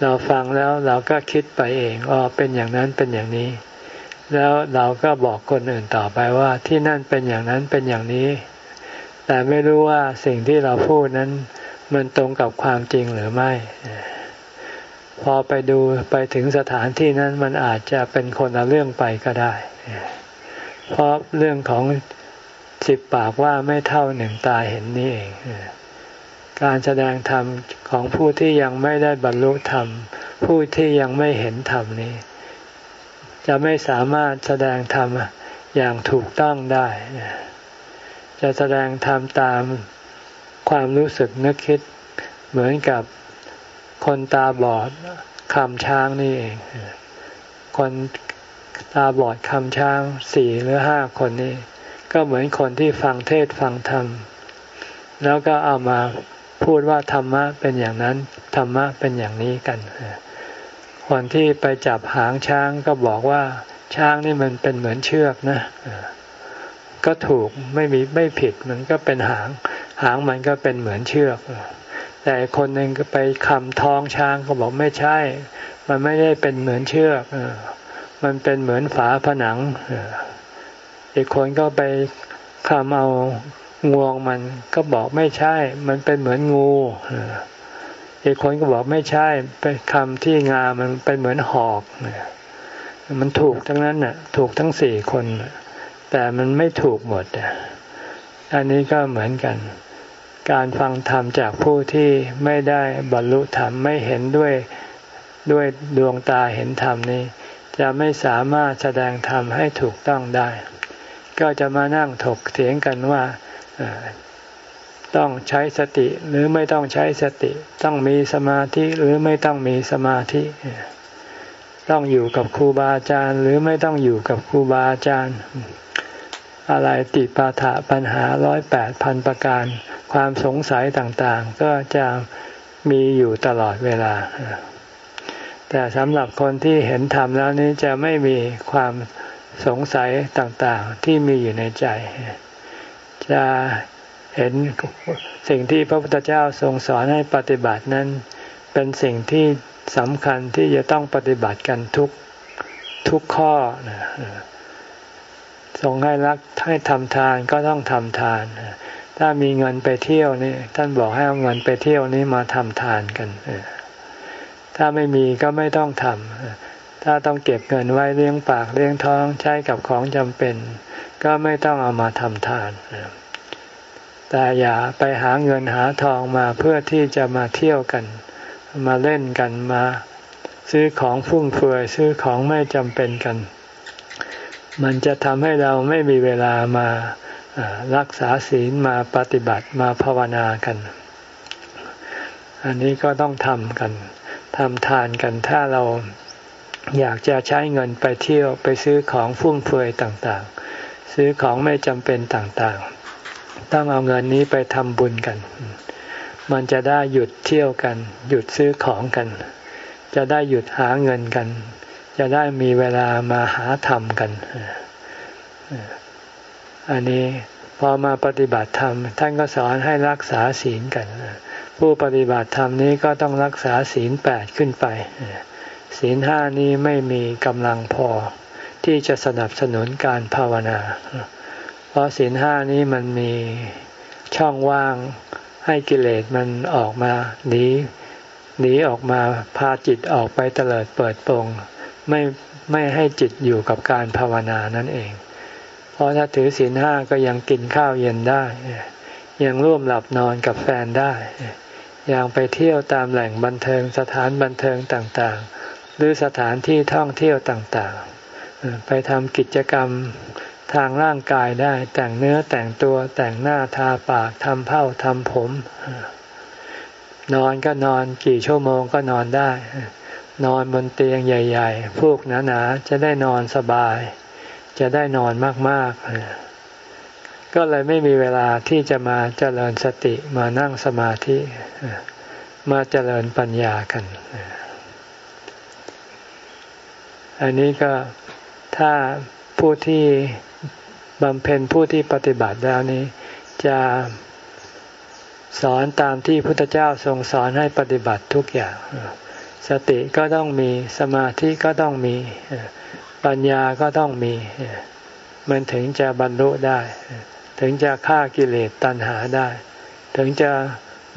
เราฟังแล้วเราก็คิดไปเองอ๋อเป็นอย่างนั้นเป็นอย่างนี้ แล้วเราก็บอกคนอื่นต่อไปว่าที่นั่นเป็นอย่างนั้นเป็นอย่างนี้ แต่ไม่รู้ว่าสิ่งที่เราพูดนั้น มันตรงกับความจริงหรือไม่ พอไปดูไปถึงสถานที่นั้นมันอาจจะเป็นคนละเรื่องไปก็ได้ เพราะเรื่องของสิบปากว่าไม่เท่าหนึ่งตาเห็นนี่เอง การแสดงธรรมของผู้ที่ยังไม่ได้บรรลุธรรม ผู้ที่ยังไม่เห็นธรรมนี้ จะไม่สามารถแสดงธรรมอย่างถูกต้องได้ จะแสดงธรรมตามความรู้สึกนึกคิดเหมือนกับคนตาบอดคำช้างนี่เอง คนตาบอดคำช้างสี่หรือห้าคนนี้ก็เหมือนคนที่ฟังเทศฟังธรรม แล้วก็เอามาพูดว่าธรรมะเป็นอย่างนั้น ธรรมะเป็นอย่างนี้กัน คนที่ไปจับหางช้างก็บอกว่าช้างนี่มันเป็นเหมือนเชือกนะ ก็ถูกไม่มีไม่ผิดมันก็เป็นหาง หางมันก็เป็นเหมือนเชือก แต่คนหนึ่งก็ไปคำท้องช้างก็บอกไม่ใช่ มันไม่ได้เป็นเหมือนเชือกมันเป็นเหมือนฝาผนังอีกคนก็ไปคำเอางวงมันก็บอกไม่ใช่ มันเป็นเหมือนงู อีกคนก็บอกไม่ใช่เป็นคำที่งามันเป็นเหมือนหอกมันถูกทั้งนั้นน่ะ ถูกทั้งสี่คน แต่มันไม่ถูกหมดอันนี้ก็เหมือนกัน การฟังธรรมจากผู้ที่ไม่ได้บรรลุธรรมไม่เห็นด้วยด้วยดวงตาเห็นธรรมนี้ จะไม่สามารถแสดงธรรมให้ถูกต้องได้ ก็จะมานั่งถกเถียงกันว่า ต้องใช้สติหรือไม่ต้องใช้สติ ต้องมีสมาธิหรือไม่ต้องมีสมาธิ ต้องอยู่กับครูบาอาจารย์หรือไม่ต้องอยู่กับครูบาอาจารย์ อะไรติปาถะปัญหาร้อยแปดพันประการ ความสงสัยต่างๆ ก็จะมีอยู่ตลอดเวลา แต่สำหรับคนที่เห็นธรรมแล้วนี้จะไม่มีความสงสัยต่างๆ ที่มีอยู่ในใจ จะ เห็นสิ่งที่พระพุทธเจ้าทรงสอนให้ปฏิบัตินั้น เป็นสิ่งที่สำคัญที่จะต้องปฏิบัติกันทุกทุกข้อนะทรงให้รักให้ทำทานก็ต้องทำทาน ถ้ามีเงินไปเที่ยวนี่ท่านบอกให้เอาเงินไปเที่ยวนี้มาทำทานกันถ้าไม่มีก็ไม่ต้องทำถ้าต้องเก็บเงินไว้เลี้ยงปากเลี้ยงท้องใช้กับของจำเป็น ก็ไม่ต้องเอามาทำทาน แต่อย่าไปหาเงินหาทองมาเพื่อที่จะมาเที่ยวกัน มาเล่นกันมาซื้อของฟุ่มเฟือยซื้อของไม่จำเป็นกัน มันจะทำให้เราไม่มีเวลามารักษาศีลมาปฏิบัติมาภาวนากัน อันนี้ก็ต้องทำกันทำทานกันถ้าเราอยากจะใช้เงินไปเที่ยวไปซื้อของฟุ่มเฟือยต่างๆ ซื้อของไม่จำเป็นต่างๆ ต้องเอาเงินนี้ไปทำบุญกัน มันจะได้หยุดเที่ยวกัน หยุดซื้อของกัน จะได้หยุดหาเงินกัน จะได้มีเวลามาหาธรรมกัน อันนี้พอมาปฏิบัติธรรม ท่านก็สอนให้รักษาศีลกัน ผู้ปฏิบัติธรรมนี้ก็ต้องรักษาศีลแปดขึ้นไปศีลห้านี้ไม่มีกำลังพอที่จะสนับสนุนการภาวนา เพราะศีลห้านี้มันมีช่องว่างให้กิเลสมันออกมาหนีหนีออกมาพาจิตออกไปเตลิดเปิดโปงไม่ไม่ให้จิตอยู่กับการภาวนานั่นเอง เพราะถ้าถือศีลห้าก็ยังกินข้าวเย็นได้ ยังร่วมหลับนอนกับแฟนได้ ยังไปเที่ยวตามแหล่งบันเทิงสถานบันเทิงต่างๆ หรือสถานที่ท่องเที่ยวต่างๆ ไปทำกิจกรรม ทางร่างกายได้ แต่งเนื้อแต่งตัวแต่งหน้าทาปากทำเผ้าทำผม นอนก็นอนกี่ชั่วโมงก็นอนได้ นอนบนเตียงใหญ่ ๆพวกหนาๆจะได้นอนสบาย จะได้นอนมากๆ ก็เลยไม่มีเวลาที่จะมาเจริญสติมานั่งสมาธิมาเจริญปัญญากัน อันนี้ก็ถ้าผู้ที่ บำเพ็ญผู้ที่ปฏิบัติแล้วนี้ จะสอนตามที่พุทธเจ้าทรงสอนให้ปฏิบัติทุกอย่าง สติก็ต้องมีสมาธิก็ต้องมี ปัญญาก็ต้องมี มันถึงจะบรรลุได้ ถึงจะฆ่ากิเลสตัณหาได้ ถึงจะ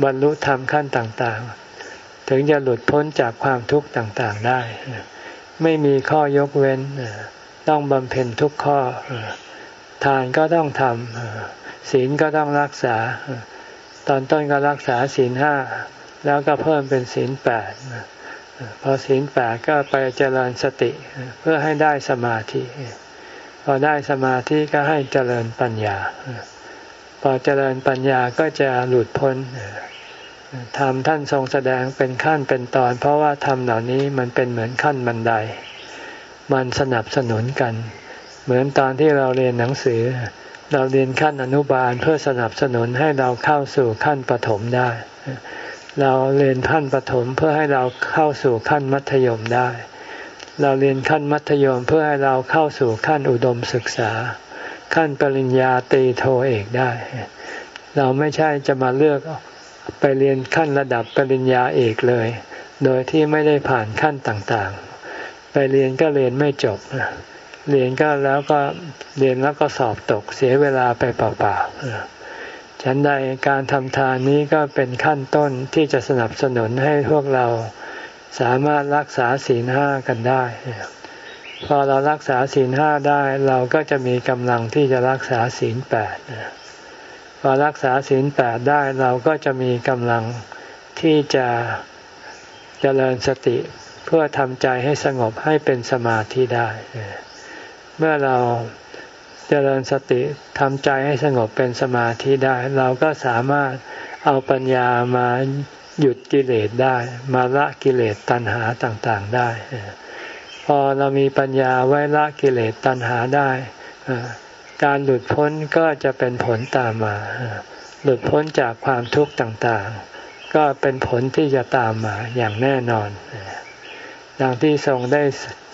บรรลุธรรมขั้นต่างๆ ถึงจะหลุดพ้นจากความทุกข์ต่างๆได้ ไม่มีข้อยกเว้น ต้องบำเพ็ญทุกข้อ ทานก็ต้องทำศีลก็ต้องรักษา ตอนต้นก็รักษาศีลห้าแล้วก็เพิ่มเป็นศีลแปดพอศีลแปดก็ไปเจริญสติเพื่อให้ได้สมาธิ พอได้สมาธิก็ให้เจริญปัญญา พอเจริญปัญญาก็จะหลุดพ้นธรรมท่านทรงแสดงเป็นขั้นเป็นตอน เพราะว่าธรรมเหล่านี้มันเป็นเหมือนขั้นบันได มันสนับสนุนกัน เหมือนตอนที่เราเรียนหนังสือ เราเรียนขั้นอนุบาลเพื่อสนับสนุนให้เราเข้าสู่ขั้นปฐมได้ เราเรียนขั้นปฐมเพื่อให้เราเข้าสู่ขั้นมัธยมได้ เราเรียนขั้นมัธยมเพื่อให้เราเข้าสู่ขั้นอุดมศึกษา ขั้นปริญญาตรีโทเอกได้ เราไม่ใช่จะมาเลือกไปเรียนขั้นระดับปริญญาเอกเลย โดยที่ไม่ได้ผ่านขั้นต่างๆ ไปเรียนก็เรียนไม่จบ เรียนก็แล้วก็เรียนแล้วก็สอบตกเสียเวลาไปเปล่าๆฉันใดการทำทานนี้ก็เป็นขั้นต้นที่จะสนับสนุนให้พวกเราสามารถรักษาศีลห้ากันได้ พอเรารักษาศีลห้าได้เราก็จะมีกำลังที่จะรักษาศีลแปดพอรักษาศีลแปดได้เราก็จะมีกำลังที่จะเจริญสติเพื่อทำใจให้สงบให้เป็นสมาธิได้ เมื่อเราเจริญสติทำใจให้สงบเป็นสมาธิได้ เราก็สามารถเอาปัญญามาหยุดกิเลสได้ มาละกิเลสตัณหาต่างๆได้ พอเรามีปัญญาไว้ละกิเลสตัณหาได้ การหลุดพ้นก็จะเป็นผลตามมา หลุดพ้นจากความทุกข์ต่างๆ ก็เป็นผลที่จะตามมาอย่างแน่นอนดังที่ทรงได้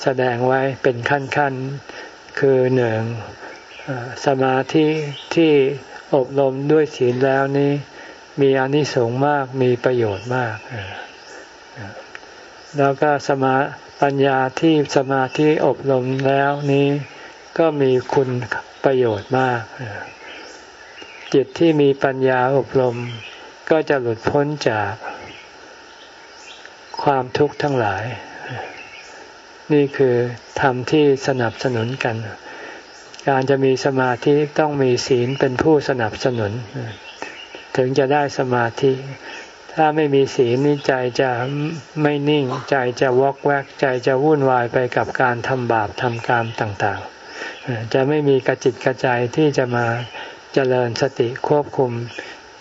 แสดงไว้เป็นขั้นๆ คือหนึ่งสมาธิที่อบรมด้วยศีลแล้วนี้ มีอนิสงส์มากมีประโยชน์มาก แล้วก็สมาปัญญาที่สมาธิอบรมแล้วนี้ก็มีคุณประโยชน์มาก จิตที่มีปัญญาอบรม ก็จะหลุดพ้นจากความทุกข์ทั้งหลาย นี่คือธรรมที่สนับสนุนกัน การจะมีสมาธิต้องมีศีลเป็นผู้สนับสนุน ถึงจะได้สมาธิ ถ้าไม่มีศีลนี่ใจจะไม่นิ่ง ใจจะวอกแวก ใจจะวุ่นวายไปกับการทำบาปทำกรรมต่างๆ จะไม่มีกระจิตกระใจที่จะมาเจริญสติควบคุม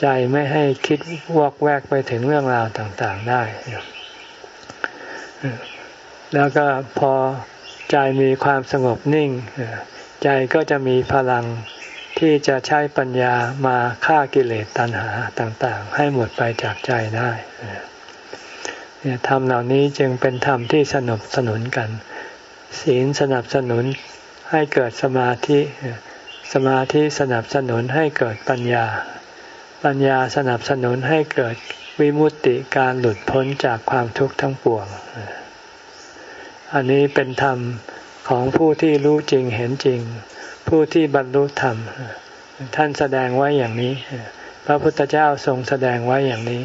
ใจไม่ให้คิดวอกแวกไปถึงเรื่องราวต่างๆได้ แล้วก็พอใจมีความสงบนิ่ง ใจก็จะมีพลังที่จะใช้ปัญญามาฆ่ากิเลสตัณหาต่างๆ ให้หมดไปจากใจได้ธรรมเหล่านี้จึงเป็นธรรมที่สนับสนุนกัน ศีลสนับสนุนให้เกิดสมาธิ สมาธิสนับสนุนให้เกิดปัญญา ปัญญาสนับสนุนให้เกิดวิมุตติการหลุดพ้นจากความทุกข์ทั้งปวง อันนี้เป็นธรรมของผู้ที่รู้จริงเห็นจริง ผู้ที่บรรลุธรรม ท่านแสดงไว้อย่างนี้ พระพุทธเจ้าทรงแสดงไว้อย่างนี้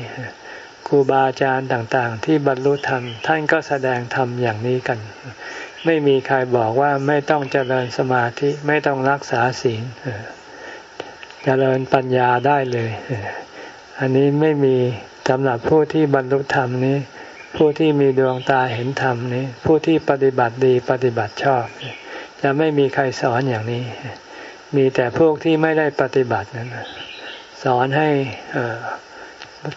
ครูบาอาจารย์ต่างๆ ที่บรรลุธรรม ท่านก็แสดงธรรมอย่างนี้กัน ไม่มีใครบอกว่าไม่ต้องเจริญสมาธิไม่ต้องรักษาศีลเจริญปัญญาได้เลย อันนี้ไม่มีสำหรับผู้ที่บรรลุธรรมนี้ ผู้ที่มีดวงตาเห็นธรรมนี้ ผู้ที่ปฏิบัติดีปฏิบัติชอบ จะไม่มีใครสอนอย่างนี้ มีแต่พวกที่ไม่ได้ปฏิบัตินั้นสอนให้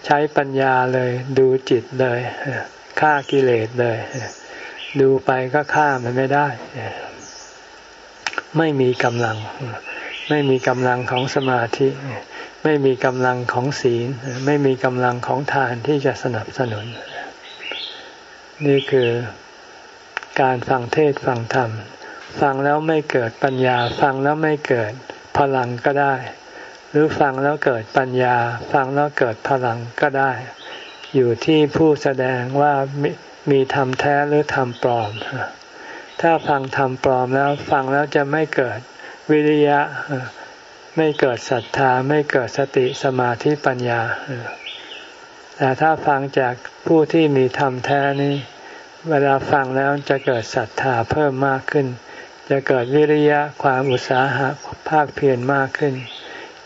ใช้ปัญญาเลยดูจิตเลยฆ่ากิเลสเลย ดูไปก็ฆ่ามันไม่ได้ ไม่มีกำลัง ไม่มีกำลังของสมาธิ ไม่มีกำลังของศีล ไม่มีกำลังของทานที่จะสนับสนุน นี่คือการฟังเทศฟังธรรม ฟังแล้วไม่เกิดปัญญา ฟังแล้วไม่เกิดพลังก็ได้ หรือฟังแล้วเกิดปัญญา ฟังแล้วเกิดพลังก็ได้ อยู่ที่ผู้แสดงว่ามีธรรมแท้หรือธรรมปลอม ถ้าฟังธรรมปลอมแล้วฟังแล้วจะไม่เกิดวิริยะ ไม่เกิดศรัทธา ไม่เกิดสติสมาธิปัญญาแต่ถ้าฟังจาก ผู้ที่มีธรรมแท้นี้ เวลาฟังแล้วจะเกิดศรัทธาเพิ่มมากขึ้น จะเกิดวิริยะความอุตสาหะภาคเพียรมากขึ้น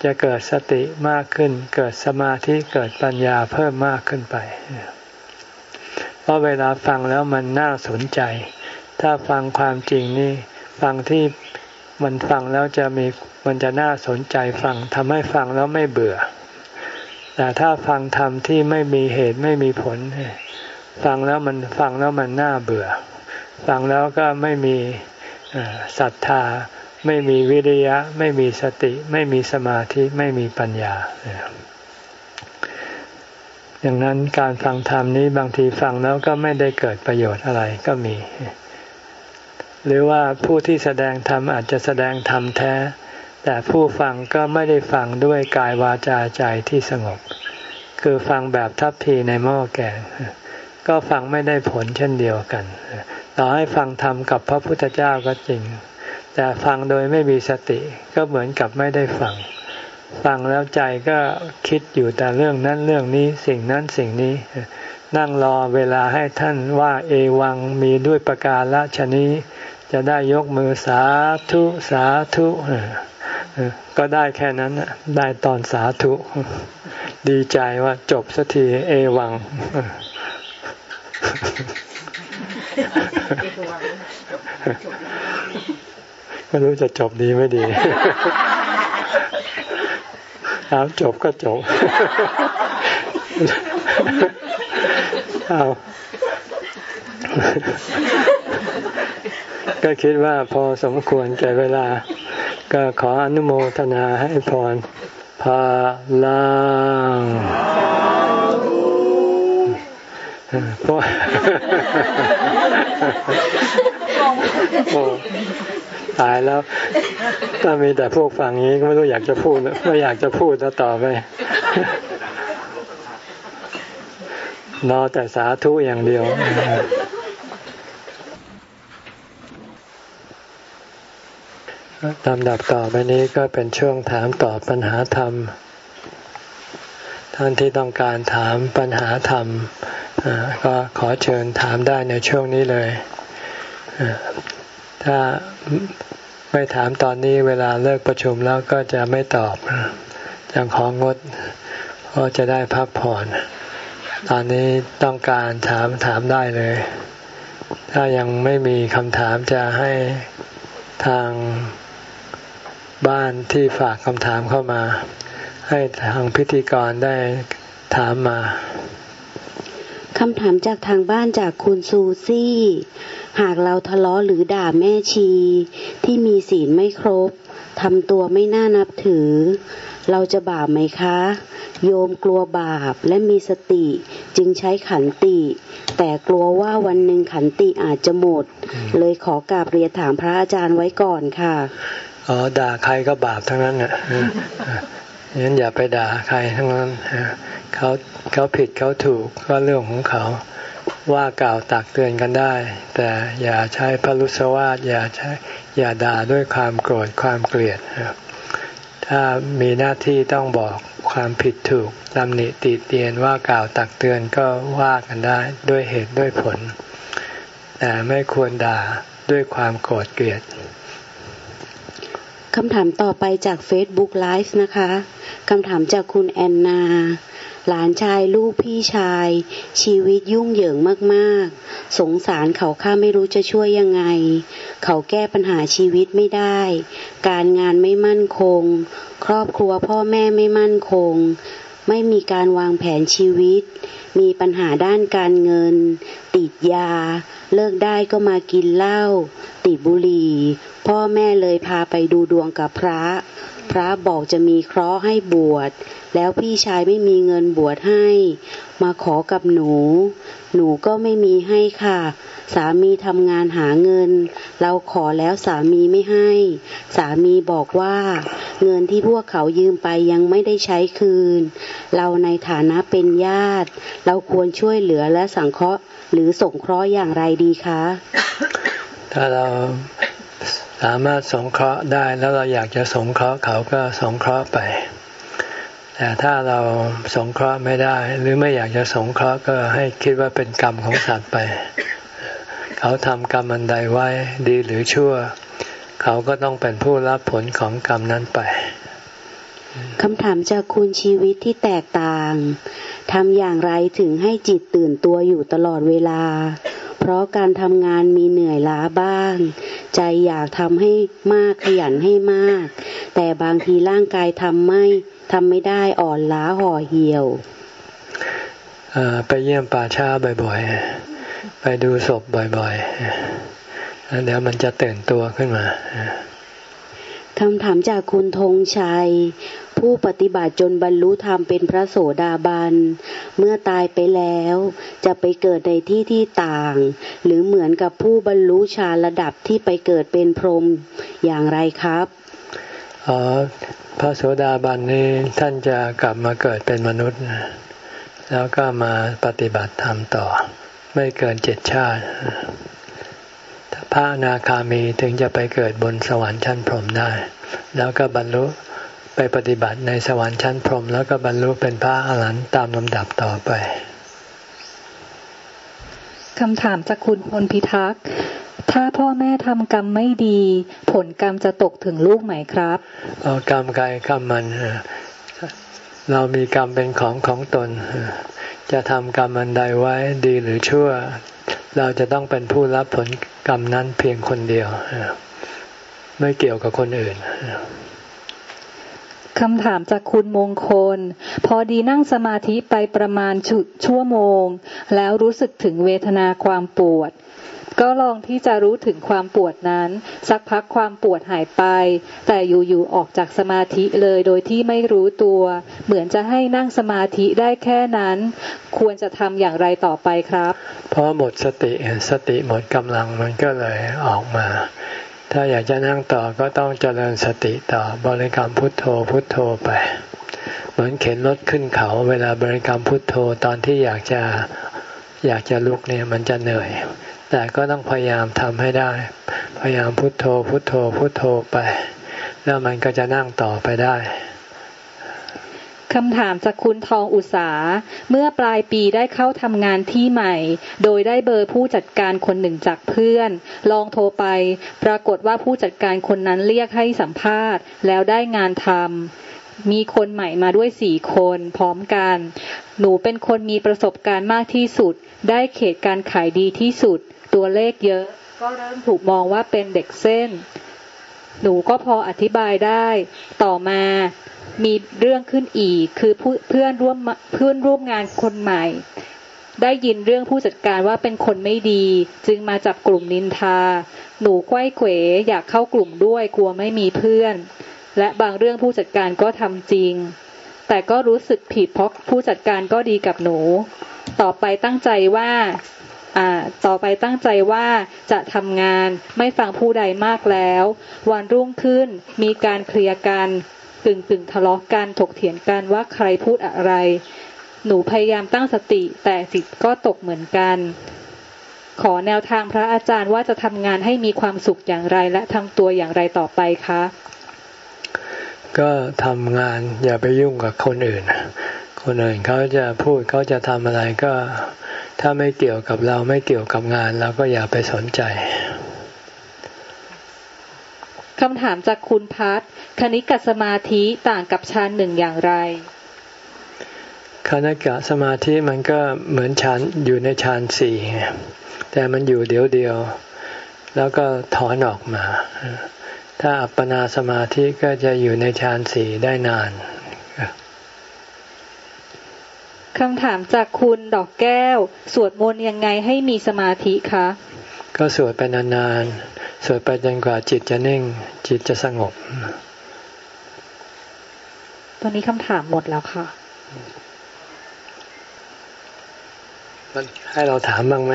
จะเกิดสติมากขึ้น เกิดสมาธิเกิดปัญญาเพิ่มมากขึ้นไป เพราะเวลาฟังแล้วมันน่าสนใจ ถ้าฟังความจริงนี่ฟังที่มันฟังแล้วจะมีมันจะน่าสนใจฟังทำให้ฟังแล้วไม่เบื่อ แต่ถ้าฟังธรรมที่ไม่มีเหตุไม่มีผล ฟังแล้วมันฟังแล้วมันน่าเบื่อ ฟังแล้วก็ไม่มีศรัทธา ไม่มีวิริยะ ไม่มีสติ ไม่มีสมาธิไม่มีปัญญาอย่างนั้นการฟังธรรมนี้บางทีฟังแล้วก็ไม่ได้เกิดประโยชน์อะไรก็มี หรือว่าผู้ที่แสดงธรรมอาจจะแสดงธรรมแท้ แต่ผู้ฟังก็ไม่ได้ฟังด้วยกายวาจาใจที่สงบ คือฟังแบบทัพพีในหม้อแกงก็ฟังไม่ได้ผลเช่นเดียวกัน ต่อให้ฟังธรรมกับพระพุทธเจ้าก็จริง แต่ฟังโดยไม่มีสติก็เหมือนกับไม่ได้ฟัง ฟังแล้วใจก็คิดอยู่แต่เรื่องนั้นเรื่องนี้สิ่งนั้นสิ่งนี้ นั่งรอเวลาให้ท่านว่าเอวังมีด้วยประการละชนี้ จะได้ยกมือสาธุสาธุ ก็ได้แค่นั้นได้ตอนสาธุ ดีใจว่าจบสักทีเอวัง ไม่รู้จะจบดีไม่ดีเอาจบก็จบเอาก็คิดว่าพอสมควรแก่เวลา ก็ขออนุโมทนาให้พรพาลังพราะตายแล้ว ถ้ามีแต่พวกฝั่งนี้ก็ไม่รู้อยากจะพูดไม่อยากจะพูดแล้วต่อไปนอแต่สาธุอย่างเดียว ลำดับต่อไปนี้ก็เป็นช่วงถามตอบปัญหาธรรม ท่านที่ต้องการถามปัญหาธรรมก็ขอเชิญถามได้ในช่วงนี้เลย ถ้าไม่ถามตอนนี้เวลาเลิกประชุมแล้วก็จะไม่ตอบจะของงดเพราะจะได้พักผ่อน ตอนนี้ต้องการถามถามได้เลย ถ้ายังไม่มีคำถามจะให้ทาง บ้านที่ฝากคำถามเข้ามา ให้ทางพิธีกรได้ถามมาคำถามจากทางบ้านจากคุณซูซี่ หากเราทะเลาะหรือด่าแม่ชี ที่มีศีลไม่ครบทำตัวไม่น่านับถือ เราจะบาปไหมคะ โยมกลัวบาปและมีสติจึงใช้ขันติ แต่กลัวว่าวันหนึ่งขันติอาจจะหมด เลยขอกราบเรียนถามพระอาจารย์ไว้ก่อนค่ะ อ๋อด่าใครก็บาปทั้งนั้นน่ะงั้นอย่าไปด่าใครทั้งนั้นเขาเขาผิดเขาถูกก็เรื่องของเขาว่ากล่าวตักเตือนกันได้ แต่อย่าใช้พลุสวาสอย่าใช้อย่าด่าด้วยความโกรธความเกลียดถ้ามีหน้าที่ต้องบอกความผิดถูกตำหนิติเตียนว่ากล่าวตักเตือนก็ว่ากันได้ด้วยเหตุด้วยผล แต่ไม่ควรด่าด้วยความโกรธเกลียด คำถามต่อไปจาก Facebook Live นะคะ คำถามจากคุณแอนนา หลานชายลูกพี่ชาย ชีวิตยุ่งเหยิงมากๆ สงสารเขาข้าไม่รู้จะช่วยยังไง เขาแก้ปัญหาชีวิตไม่ได้ การงานไม่มั่นคง ครอบครัวพ่อแม่ไม่มั่นคง ไม่มีการวางแผนชีวิต มีปัญหาด้านการเงิน ติดยา เลิกได้ก็มากินเหล้า ติดบุหรี่ พ่อแม่เลยพาไปดูดวงกับพระ พระบอกจะมีเคราะห์ให้บวช แล้วพี่ชายไม่มีเงินบวชให้ มาขอกับหนู หนูก็ไม่มีให้ค่ะ สามีทำงานหาเงิน เราขอแล้วสามีไม่ให้ สามีบอกว่า เงินที่พวกเขายืมไปยังไม่ได้ใช้คืน เราในฐานะเป็นญาติ เราควรช่วยเหลือและสังเคราะห์หรือสงเคราะห์อย่างไรดีคะ ถ้าเรา สามารถสงเคราะห์ได้แล้วเราอยากจะสงเคราะห์เขาก็สงเคราะห์ไป แต่ถ้าเราสงเคราะห์ไม่ได้ หรือไม่อยากจะสงเคราะห์ก็ให้คิดว่าเป็นกรรมของสัตว์ไป เขาทำกรรมอันใดไว้ดีหรือชั่ว เขาก็ต้องเป็นผู้รับผลของกรรมนั้นไปคำถามจากคุณชีวิตที่แตกต่าง ทำอย่างไรถึงให้จิตตื่นตัวอยู่ตลอดเวลา ราะการทำงานมีเหนื่อยล้าบ้าง ใจอยากทำให้มากขยันให้มาก แต่บางทีร่างกายทำไม่ทำไม่ได้อ่อนล้าห่อเหี่ยวไปเยี่ยมป่าช้าบ่อยๆ ไปดูศพบ่อยๆเดี๋ยวมันจะตื่นตัวขึ้นมาคำถามจากคุณธงชัย ผู้ปฏิบัติจนบรรลุธรรมเป็นพระโสดาบัน เมื่อตายไปแล้ว จะไปเกิดในที่ที่ต่าง หรือเหมือนกับผู้บรรลุฌานระดับที่ไปเกิดเป็นพรหมอย่างไรครับอ๋อพระโสดาบันนี้ท่านจะกลับมาเกิดเป็นมนุษย์ แล้วก็มาปฏิบัติธรรมต่อ ไม่เกินเจ็ดชาติพระนาคามีถึงจะไปเกิดบนสวรรค์ชั้นพรหมได้ แล้วก็บรรลุ ไปปฏิบัติในสวรรค์ชั้นพรหมแล้วก็บรรลุเป็นพระอรหันต์ตามลำดับต่อไปคำถามจากคุณพลพิทักษ์ถ้าพ่อแม่ทำกรรมไม่ดี ผลกรรมจะตกถึงลูกไหมครับเอากรรมใครกรรมมันเรามีกรรมเป็นของของตน จะทำกรรมอันใดไว้ดีหรือชั่ว เราจะต้องเป็นผู้รับผลกรรมนั้นเพียงคนเดียว ไม่เกี่ยวกับคนอื่น คำถามจากคุณมงคล พอดีนั่งสมาธิไปประมาณชั่วโมง แล้วรู้สึกถึงเวทนาความปวด ก็ลองที่จะรู้ถึงความปวดนั้น สักพักความปวดหายไป แต่อยู่ๆออกจากสมาธิเลยโดยที่ไม่รู้ตัว เหมือนจะให้นั่งสมาธิได้แค่นั้น ควรจะทำอย่างไรต่อไปครับ เพราะหมดสติสติหมดกำลังมันก็เลยออกมา ถ้าอยากจะนั่งต่อก็ต้องเจริญสติต่อบริกรรมพุทโธพุทโธไป เหมือนเข็นรถขึ้นเขาเวลาบริกรรมพุทโธตอนที่อยากจะอยากจะลุกเนี่ยมันจะเหนื่อย แต่ก็ต้องพยายามทำให้ได้ พยายามพุทโธพุทโธพุทโธไป แล้วมันก็จะนั่งต่อไปได้ คำถามจากคุณทองอุสา เมื่อปลายปีได้เข้าทำงานที่ใหม่ โดยได้เบอร์ผู้จัดการคนหนึ่งจากเพื่อน ลองโทรไป ปรากฏว่าผู้จัดการคนนั้นเรียกให้สัมภาษณ์ แล้วได้งานทำมีคนใหม่มาด้วยสี่คนพร้อมกัน หนูเป็นคนมีประสบการณ์มากที่สุด ได้เขตการขายดีที่สุด ตัวเลขเยอะ ก็เริ่มถูกมองว่าเป็นเด็กเส้น หนูก็พออธิบายได้ ต่อมา มีเรื่องขึ้นอีก คือเพื่อนร่วมเพื่อนร่วมงานคนใหม่ ได้ยินเรื่องผู้จัดการว่าเป็นคนไม่ดี จึงมาจับกลุ่มนินทา หนูควยเขวอยากเข้ากลุ่มด้วยกลัวไม่มีเพื่อน และบางเรื่องผู้จัดการก็ทำจริง แต่ก็รู้สึกผิดเพราะผู้จัดการก็ดีกับหนู ต่อไปตั้งใจว่าต่อไปตั้งใจว่าจะทำงานไม่ฟังผู้ใดมากแล้ว วันรุ่งขึ้นมีการเคลียร์กัน กึ่งกึ่งทะเลาะกันถกเถียงกันว่าใครพูดอะไร หนูพยายามตั้งสติแต่จิตก็ตกเหมือนกัน ขอแนวทางพระอาจารย์ว่าจะทำงานให้มีความสุขอย่างไรและทำตัวอย่างไรต่อไปคะ ก็ทำงานอย่าไปยุ่งกับคนอื่น คนอื่นเขาจะพูดเขาจะทำอะไรก็ ถ้าไม่เกี่ยวกับเราไม่เกี่ยวกับงานเราก็อย่าไปสนใจ คำถามจากคุณพัฒคณิกสมาธิต่างกับฌานหนึ่งอย่างไรคณิกสมาธิมันก็เหมือนฌานอยู่ในฌานสี่แต่มันอยู่เดียวเดียว แล้วก็ถอนออกมา ถ้าอัปปนาสมาธิก็จะอยู่ในฌานสี่ได้นานคำถามจากคุณดอกแก้ว สวดมนต์ยังไงให้มีสมาธิคะ ก็สวดไปนาน สวดไปจนกว่าจิตจะนิ่ง จิตจะสงบ ตอนนี้คำถามหมดแล้วค่ะมันให้เราถามบ้างไหม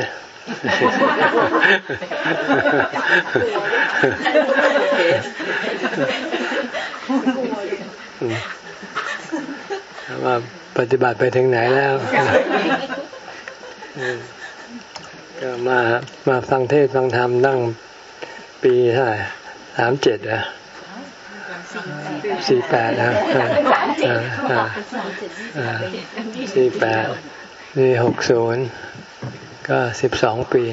ว่าปฏิบัติไปถึงไหนแล้ว ก็มามาฟังเทศฟังธรรมนั่ง ปีเท่าไหร่สามเจ็ดอะสี่แปดนะสี่แปดนี่หกศูนย์ก็สิบสองปี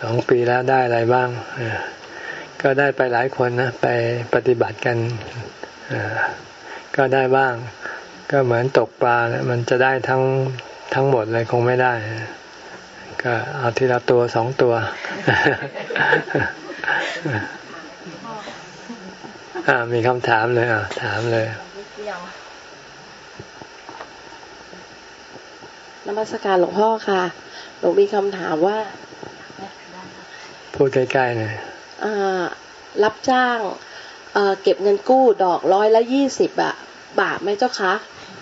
สองปีแล้วได้อะไรบ้าง ก็ได้ไปหลายคนนะ ไปปฏิบัติกันก็ได้บ้าง ก็เหมือนตกปลา มันจะได้ทั้งทั้งหมดเลยคงไม่ได้ ก็เอาทีละตัวสองตัวอ่ามีคำถามเลยอะถามเลยนมัสการหลวงพ่อค่ะ หลวงมีคำถามว่า พูดใกล้ๆหน่อยรับจ้างเก็บเงินกู้ดอกร้อยละยี่สิบอะบาปไหมเจ้าคะ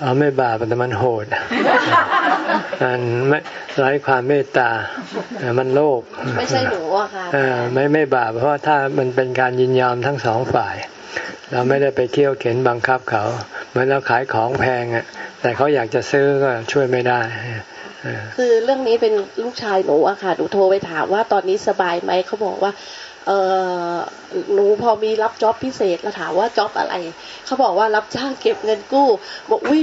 อ๋อไม่บาปแต่มันโหดมันไม่ไร้ความเมตตา มันโลภไม่ใช่หนูอะค่ะไม่ไม่บาปเพราะว่าถ้ามันเป็นการยินยอมทั้งสองฝ่าย เราไม่ได้ไปเที่ยวเข็นบังคับเขา เหมือนเราขายของแพงอะแต่เขาอยากจะซื้อก็ช่วยไม่ได้คือเรื่องนี้เป็นลูกชายหนูอะค่ะหนูโทรไปถามว่าตอนนี้สบายไหมเขาบอกว่า เออหนูพอมีรับจ็อบพิเศษแล้วถามว่าจ็อบอะไร เขาบอกว่ารับจ้างเก็บเงินกู้ บอกอุ้ย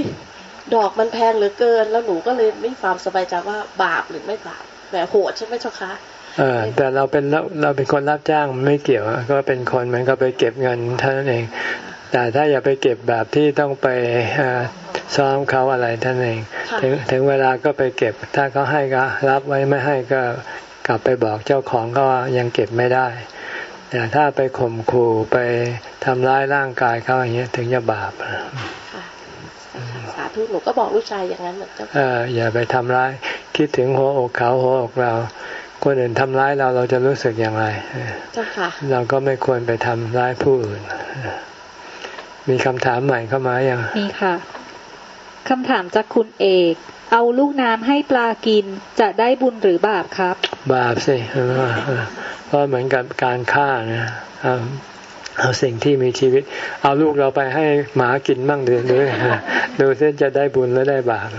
ดอกมันแพงเหลือเกิน แล้วหนูก็เลยไม่ความสบายใจว่าบาปหรือไม่บาปแบบโหดใช่ไหมเจ้าคะเออแต่เราเป็นเราเป็นคนรับจ้างมันไม่เกี่ยวก็เป็นคนมันก็ไปเก็บเงินเท่านั้นเอง แต่ถ้าอย่าไปเก็บแบบที่ต้องไปซ้อมเขาอะไรท่านเองถึงถึงเวลาก็ไปเก็บ ถ้าเขาให้ก็รับไว้ไม่ให้ก็ กลับไปบอกเจ้าของก็ยังเก็บไม่ได้ แต่ถ้าไปข่มขู่ไปทำร้ายร่างกายเขาอย่างเงี้ยถึงจะบาปสาธุหนูก็บอกลูกชายอย่างนั้นเหมือนกันเอออย่าไปทำร้าย คิดถึงหัวอกเขาหัวอกเราคนอื่นทำร้ายเราเราจะรู้สึกอย่างไรเจ้าค่ะเราก็ไม่ควรไปทำร้ายผู้อื่น มีคำถามใหม่เข้ามาอย่างมีค่ะคำถามจากคุณเอก เอาลูกน้ำให้ปลากินจะได้บุญหรือบาปครับ บาปสิเพราะเหมือนกับการฆ่านะเอาสิ่งที่มีชีวิต เอาลูกเราไปให้หมากินบ้างดูดูดูเส้นจะได้บุญหรือได้บาป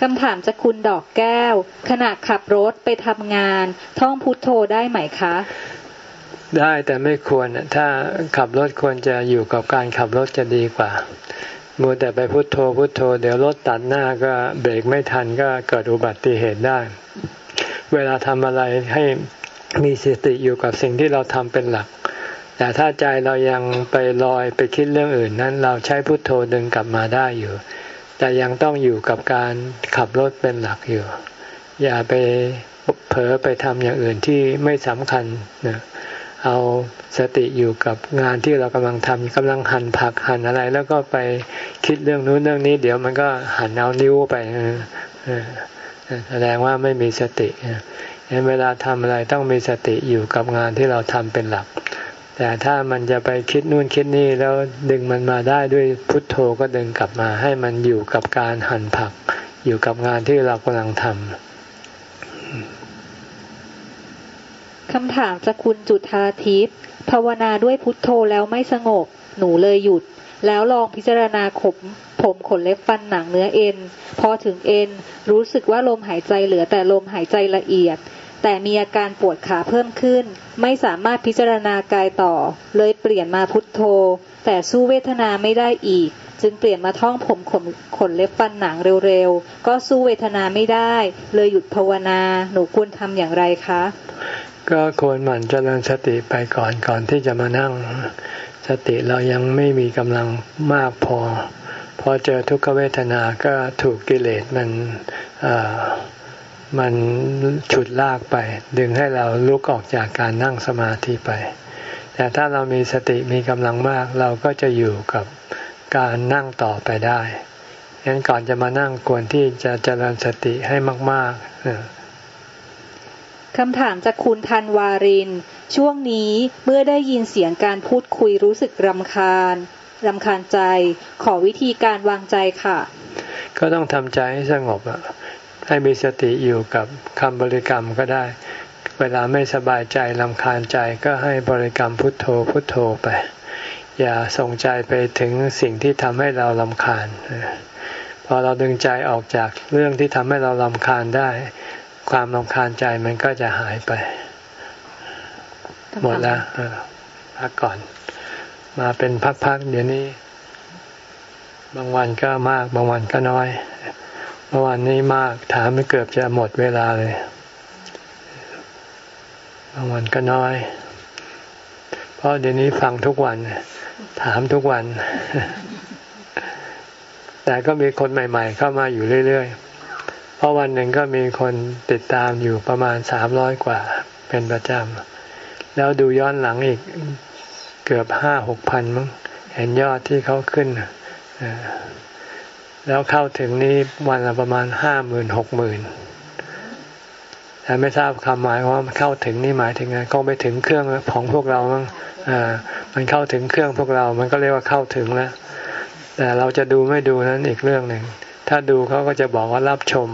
คำถามจากคุณดอกแก้ว ขณะขับรถไปทำงาน ท่องพุทโธได้ไหมคะ ได้แต่ไม่ควรถ้าขับรถควรจะอยู่กับการขับรถจะดีกว่า มัวแต่ไปพุโทโธพุโทโธ เดี๋ยวรถตัดหน้าก็เบรกไม่ทันก็เกิดอุบัติเหตุได้ เวลาทำอะไรให้มีสติอยู่กับสิ่งที่เราทำเป็นหลัก แต่ถ้าใจเรายังไปลอยไปคิดเรื่องอื่นนั้น เราใช้พุโทโธดึงกลับมาได้อยู่ แต่ยังต้องอยู่กับการขับรถเป็นหลักอยู่ อย่าไปเผลอไปทำอย่างอื่นที่ไม่สำคัญนะ เอาสติอยู่กับงานที่เรากำลังทำกำลังหั่นผักหั่นอะไร แล้วก็ไปคิดเรื่องนู้นเรื่องนี้ เดี๋ยวมันก็หั่นเอานิ้วไปแสดงว่าไม่มีสติเวลาทำอะไรต้องมีสติอยู่กับงานที่เราทำเป็นหลัก แต่ถ้ามันจะไปคิดนู่นคิดนี่แล้วดึงมันมาได้ด้วยพุทโธก็ดึงกลับมา ให้มันอยู่กับการหั่นผัก อยู่กับงานที่เรากำลังทำ คำถามจากคุณจุธาทิพย์ภาวนาด้วยพุทโธแล้วไม่สงบ หนูเลยหยุด แล้วลองพิจารณาขมผมขนเล็บฟันหนังเนื้อเอ็น พอถึงเอ็น รู้สึกว่าลมหายใจเหลือแต่ลมหายใจละเอียด แต่มีอาการปวดขาเพิ่มขึ้น ไม่สามารถพิจารณากายต่อ เลยเปลี่ยนมาพุทโธ แต่สู้เวทนาไม่ได้อีก จึงเปลี่ยนมาท่องผมขนขนเล็บฟันหนังเร็วๆ ก็สู้เวทนาไม่ได้ เลยหยุดภาวนา หนูควรทำอย่างไรคะ ก็ควรหมั่นเจริญสติไปก่อนก่อนที่จะมานั่ง สติเรายังไม่มีกำลังมากพอ พอเจอทุกขเวทนาก็ถูกกิเลสมันมันฉุดลากไป ดึงให้เราลุกออกจากการนั่งสมาธิไป แต่ถ้าเรามีสติมีกำลังมากเราก็จะอยู่กับการนั่งต่อไปได้ฉะนั้นก่อนจะมานั่งควรที่จะเจริญสติให้มาก ๆ คำถามจากคุณธันวาริน ช่วงนี้เมื่อได้ยินเสียงการพูดคุยรู้สึกรำคาญรำคาญใจ ขอวิธีการวางใจค่ะ ก็ต้องทำใจให้สงบอะให้มีสติอยู่กับคำบริกรรมก็ได้ เวลาไม่สบายใจรำคาญใจก็ให้บริกรรมพุทโธพุทโธไป อย่าส่งใจไปถึงสิ่งที่ทำให้เราลำคาญ พอเราดึงใจออกจากเรื่องที่ทำให้เราลำคาญได้ ความรำคาญใจมันก็จะหายไป หมดแล้วพักก่อน มาเป็นพักๆเดี๋ยวนี้ บางวันก็มาก บางวันก็น้อยเมื่อวันนี้มากถามไม่เกือบจะหมดเวลาเลย บางวันก็น้อย เพราะเดี๋ยวนี้ฟังทุกวัน ถามทุกวัน แต่ก็มีคนใหม่ ๆ เข้ามาอยู่เรื่อยๆพ ราะวันหนึ่งก็มีคนติดตามอยู่ประมาณสามร้อยกว่าเป็นประจำ แล้วดูย้อนหลังอีกเกือบห้าหกพันมั้งเห็นยอดที่เขาขึ้น แล้วเข้าถึงนี้วันละประมาณห้าหมื่นหกหมื่นแต่ไม่ทราบคำหมายว่าเข้าถึงนี่หมายถึงไงก็ไปถึงเครื่องของพวกเรามั้งอ่ามันเข้าถึงเครื่องพวกเรา มันก็เรียกว่าเข้าถึงแล้ว แต่เราจะดูไม่ดูนั้นอีกเรื่องหนึ่ง ถ้าดูเขาก็จะบอกว่ารับชม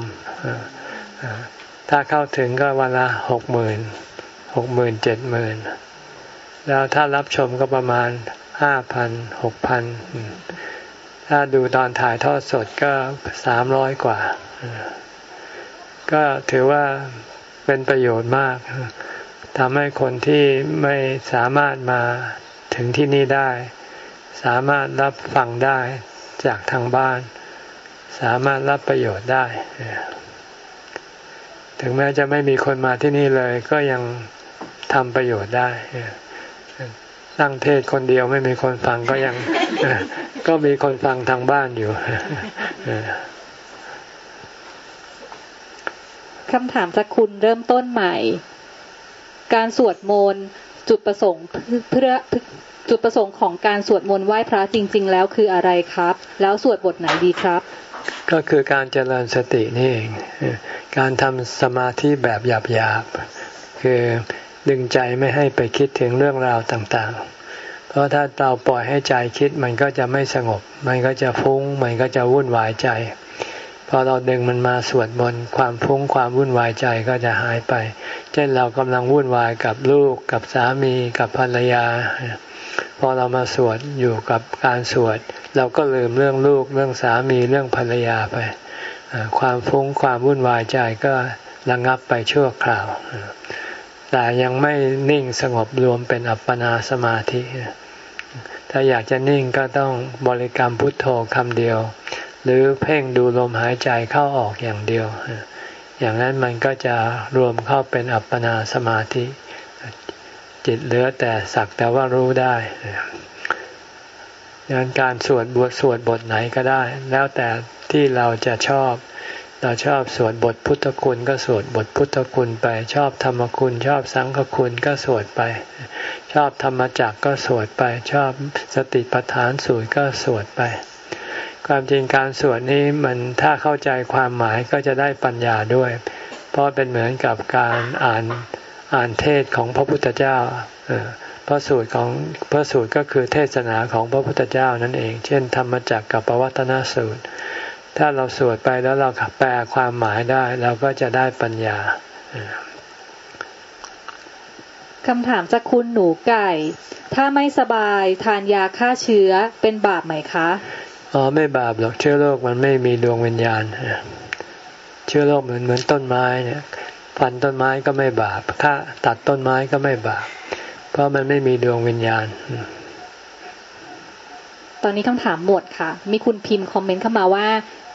ถ้าเข้าถึงก็วันละหกหมื่นหกหมื่นเจ็ดหมื่นแล้วถ้ารับชมก็ประมาณห้าพันหกพันถ้าดูตอนถ่ายทอดสดก็สามร้อยกว่า ก็ถือว่าเป็นประโยชน์มากทำให้คนที่ไม่สามารถมาถึงที่นี่ได้ สามารถรับฟังได้จากทางบ้าน สามารถรับประโยชน์ได้ ถึงแม้จะไม่มีคนมาที่นี่เลย ก็ยังทำประโยชน์ได้ตั้งเทศคนเดียวไม่มีคนฟังก็ยัง ก็มีคนฟังทางบ้านอยู่คำถามจากคุณเริ่มต้นใหม่ การสวดมนต์จุดประสงค์เพื่อจุดประสงค์ของการสวดมนต์ไหว้พระจริง ๆ แล้วคืออะไรครับ แล้วสวดบทไหนดีครับ ก็คือการเจริญสตินี่เอง การทำสมาธิแบบหยาบๆ คือดึงใจไม่ให้ไปคิดถึงเรื่องราวต่างๆ เพราะถ้าเราปล่อยให้ใจคิดมันก็จะไม่สงบ มันก็จะฟุ้ง มันก็จะวุ่นวายใจ พอเราดึงมันมาสวดมนต์ความฟุ้งความวุ่นวายใจก็จะหายไป เช่นเรากำลังวุ่นวายกับลูกกับสามีกับภรรยา พอเรามาสวดอยู่กับการสวด เราก็ลืมเรื่องลูกเรื่องสามีเรื่องภรรยาไป ความฟุ้งความวุ่นวายใจก็ระงับไปชั่วคราว แต่ยังไม่นิ่งสงบรวมเป็นอัปปนาสมาธิ ถ้าอยากจะนิ่งก็ต้องบริกรรมพุทโธคำเดียว หรือเพ่งดูลมหายใจเข้าออกอย่างเดียว อย่างนั้นมันก็จะรวมเข้าเป็นอัปปนาสมาธิ จิตเหลือแต่สักแต่ว่ารู้ได้ดังนั้นการสวดบทสวดบทไหนก็ได้ แล้วแต่ที่เราจะชอบ เราชอบสวดบทพุทธคุณก็สวดบทพุทธคุณไป ชอบธรรมคุณ ชอบสังฆคุณก็สวดไป ชอบธรรมจักก็สวดไป ชอบสติปัฏฐานสูตรก็สวดไป ความจริงการสวดนี้มันถ้าเข้าใจความหมายก็จะได้ปัญญาด้วย เพราะเป็นเหมือนกับการอ่าน อ่านเทศของพระพุทธเจ้าพระสูตรของพระสูตรก็คือเทศนาของพระพุทธเจ้านั่นเอง เช่น ธรรมจักกับปวัตนสูตร ถ้าเราสวดไปแล้วเราแปลความหมายได้เราก็จะได้ปัญญาคำถามจากคุณหนูไก่ ถ้าไม่สบายทานยาฆ่าเชื้อเป็นบาปไหมคะ อ๋อไม่บาปหรอกเชื้อโรคมันไม่มีดวงวิญญาณเชื้อโรคเหมือนเหมือนต้นไม้เนี่ย ฟันต้นไม้ก็ไม่บาปถ้าตัดต้นไม้ก็ไม่บาป เพราะมันไม่มีดวงวิญญาณ ตอนนี้คำถามหมดค่ะ มีคุณพิมพ์คอมเมนต์เข้ามาว่า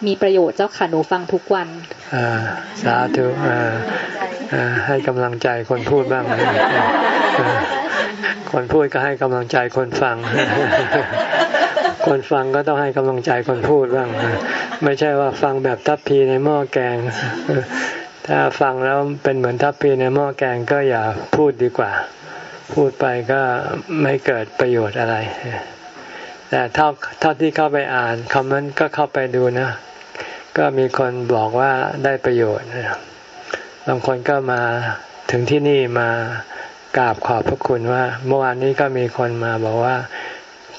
มีประโยชน์เจ้าค่ะหนูฟังทุกวันสาธุให้กำลังใจคนพูดบ้างคนพูดก็ให้กำลังใจคนฟัง คนฟังก็ต้องให้กำลังใจคนพูดบ้าง ไม่ใช่ว่าฟังแบบทัพพีในหม้อแกง ถ้าฟังแล้วเป็นเหมือนทัพพีในหม้อแกงก็อย่าพูดดีกว่า พูดไปก็ไม่เกิดประโยชน์อะไร แต่เท่าเท่าที่เข้าไปอ่านคอมเมนต์ก็เข้าไปดูนะ ก็มีคนบอกว่าได้ประโยชน์บางคนก็มาถึงที่นี่มากราบขอบพระคุณว่า เมื่อวานนี้ก็มีคนมาบอกว่า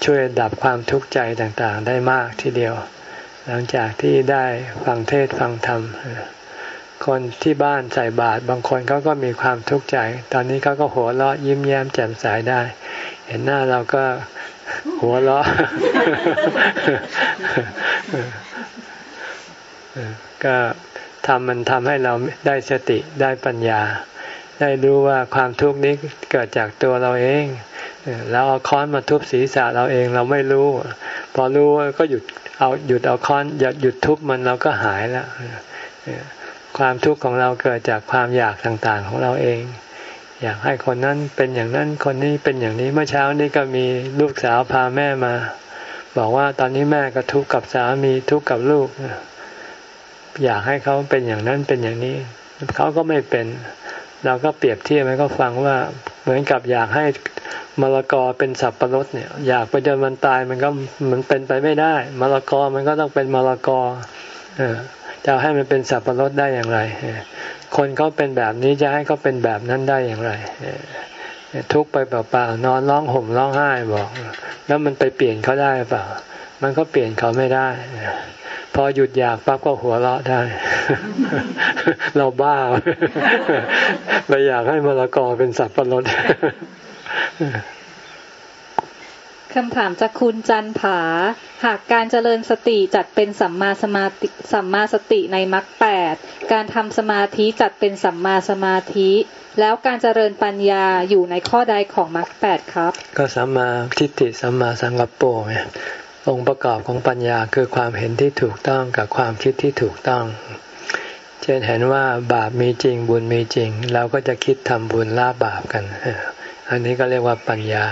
ช่วยดับความทุกข์ใจต่างๆ ได้มากทีเดียว หลังจากที่ได้ฟังเทศฟังธรรม คนที่บ้านใส่บาตรบางคนเขาก็มีความทุกข์ใจ ตอนนี้เขาก็หัวเราะยิ้มแย้มแจ่มใสได้ เห็นหน้าเราก็หัวเราะก็ทำมันทำให้เราได้สติได้ปัญญา ได้รู้ว่าความทุกข์นี้เกิดจากตัวเราเองเราเอาค้อนมาทุบศีรษะเราเองเราไม่รู้ พอรู้ก็หยุดเอาหยุดเอาค้อนหยุดหยุดทุบมันเราก็หายแล้ว ความทุกข์ของเราเกิดจากความอยากต่างๆของเราเอง อยากให้คนนั้นเป็นอย่างนั้นคนนี้เป็นอย่างนี้เมื่อเช้านี้ก็มีลูกสาวพาแม่มา บอกว่าตอนนี้แม่ก็ทุกข์กับสามีทุกข์กับลูก อยากให้เขาเป็นอย่างนั้นเป็นอย่างนี้เขาก็ไม่เป็น เราก็เปรียบเทียบให้เขาฟังว่าเหมือนกับอยากให้มะละกอเป็นสับปะรดเนี่ย อยากไปจนมันตายมันก็มันเป็นไปไม่ได้มะละกอมันก็ต้องเป็นมะละกอ เออ จะให้มันเป็นสับปะรดได้อย่างไร คนเขาเป็นแบบนี้จะให้เขาเป็นแบบนั้นได้อย่างไร ทุกไปเปล่าๆนอนร้องห่มร้องไห้บอก แล้วมันไปเปลี่ยนเขาได้เปล่า มันก็เปลี่ยนเขาไม่ได้ พอหยุดอยากปั๊บก็หัวเราะได้ เราบ้าเราอยากให้มะละกอเป็นสับปะรด คำถามจากคุณจันผา หากการเจริญสติจัดเป็นสัมมาสมาติสัมมาสติในมรรคแปดการทำสมาธิจัดเป็นสัมมาสมาธิ แล้วการเจริญปัญญาอยู่ในข้อใดของมรรคแปดครับ ก็สัมมาทิฏฐิสัมมาสังกัปโปไงองค์ประกอบของปัญญาคือความเห็นที่ถูกต้องกับความคิดที่ถูกต้อง เช่นเห็นว่าบาปมีจริงบุญมีจริง เราก็จะคิดทำบุญละบาปกัน อันนี้ก็เรียกว่าปัญญา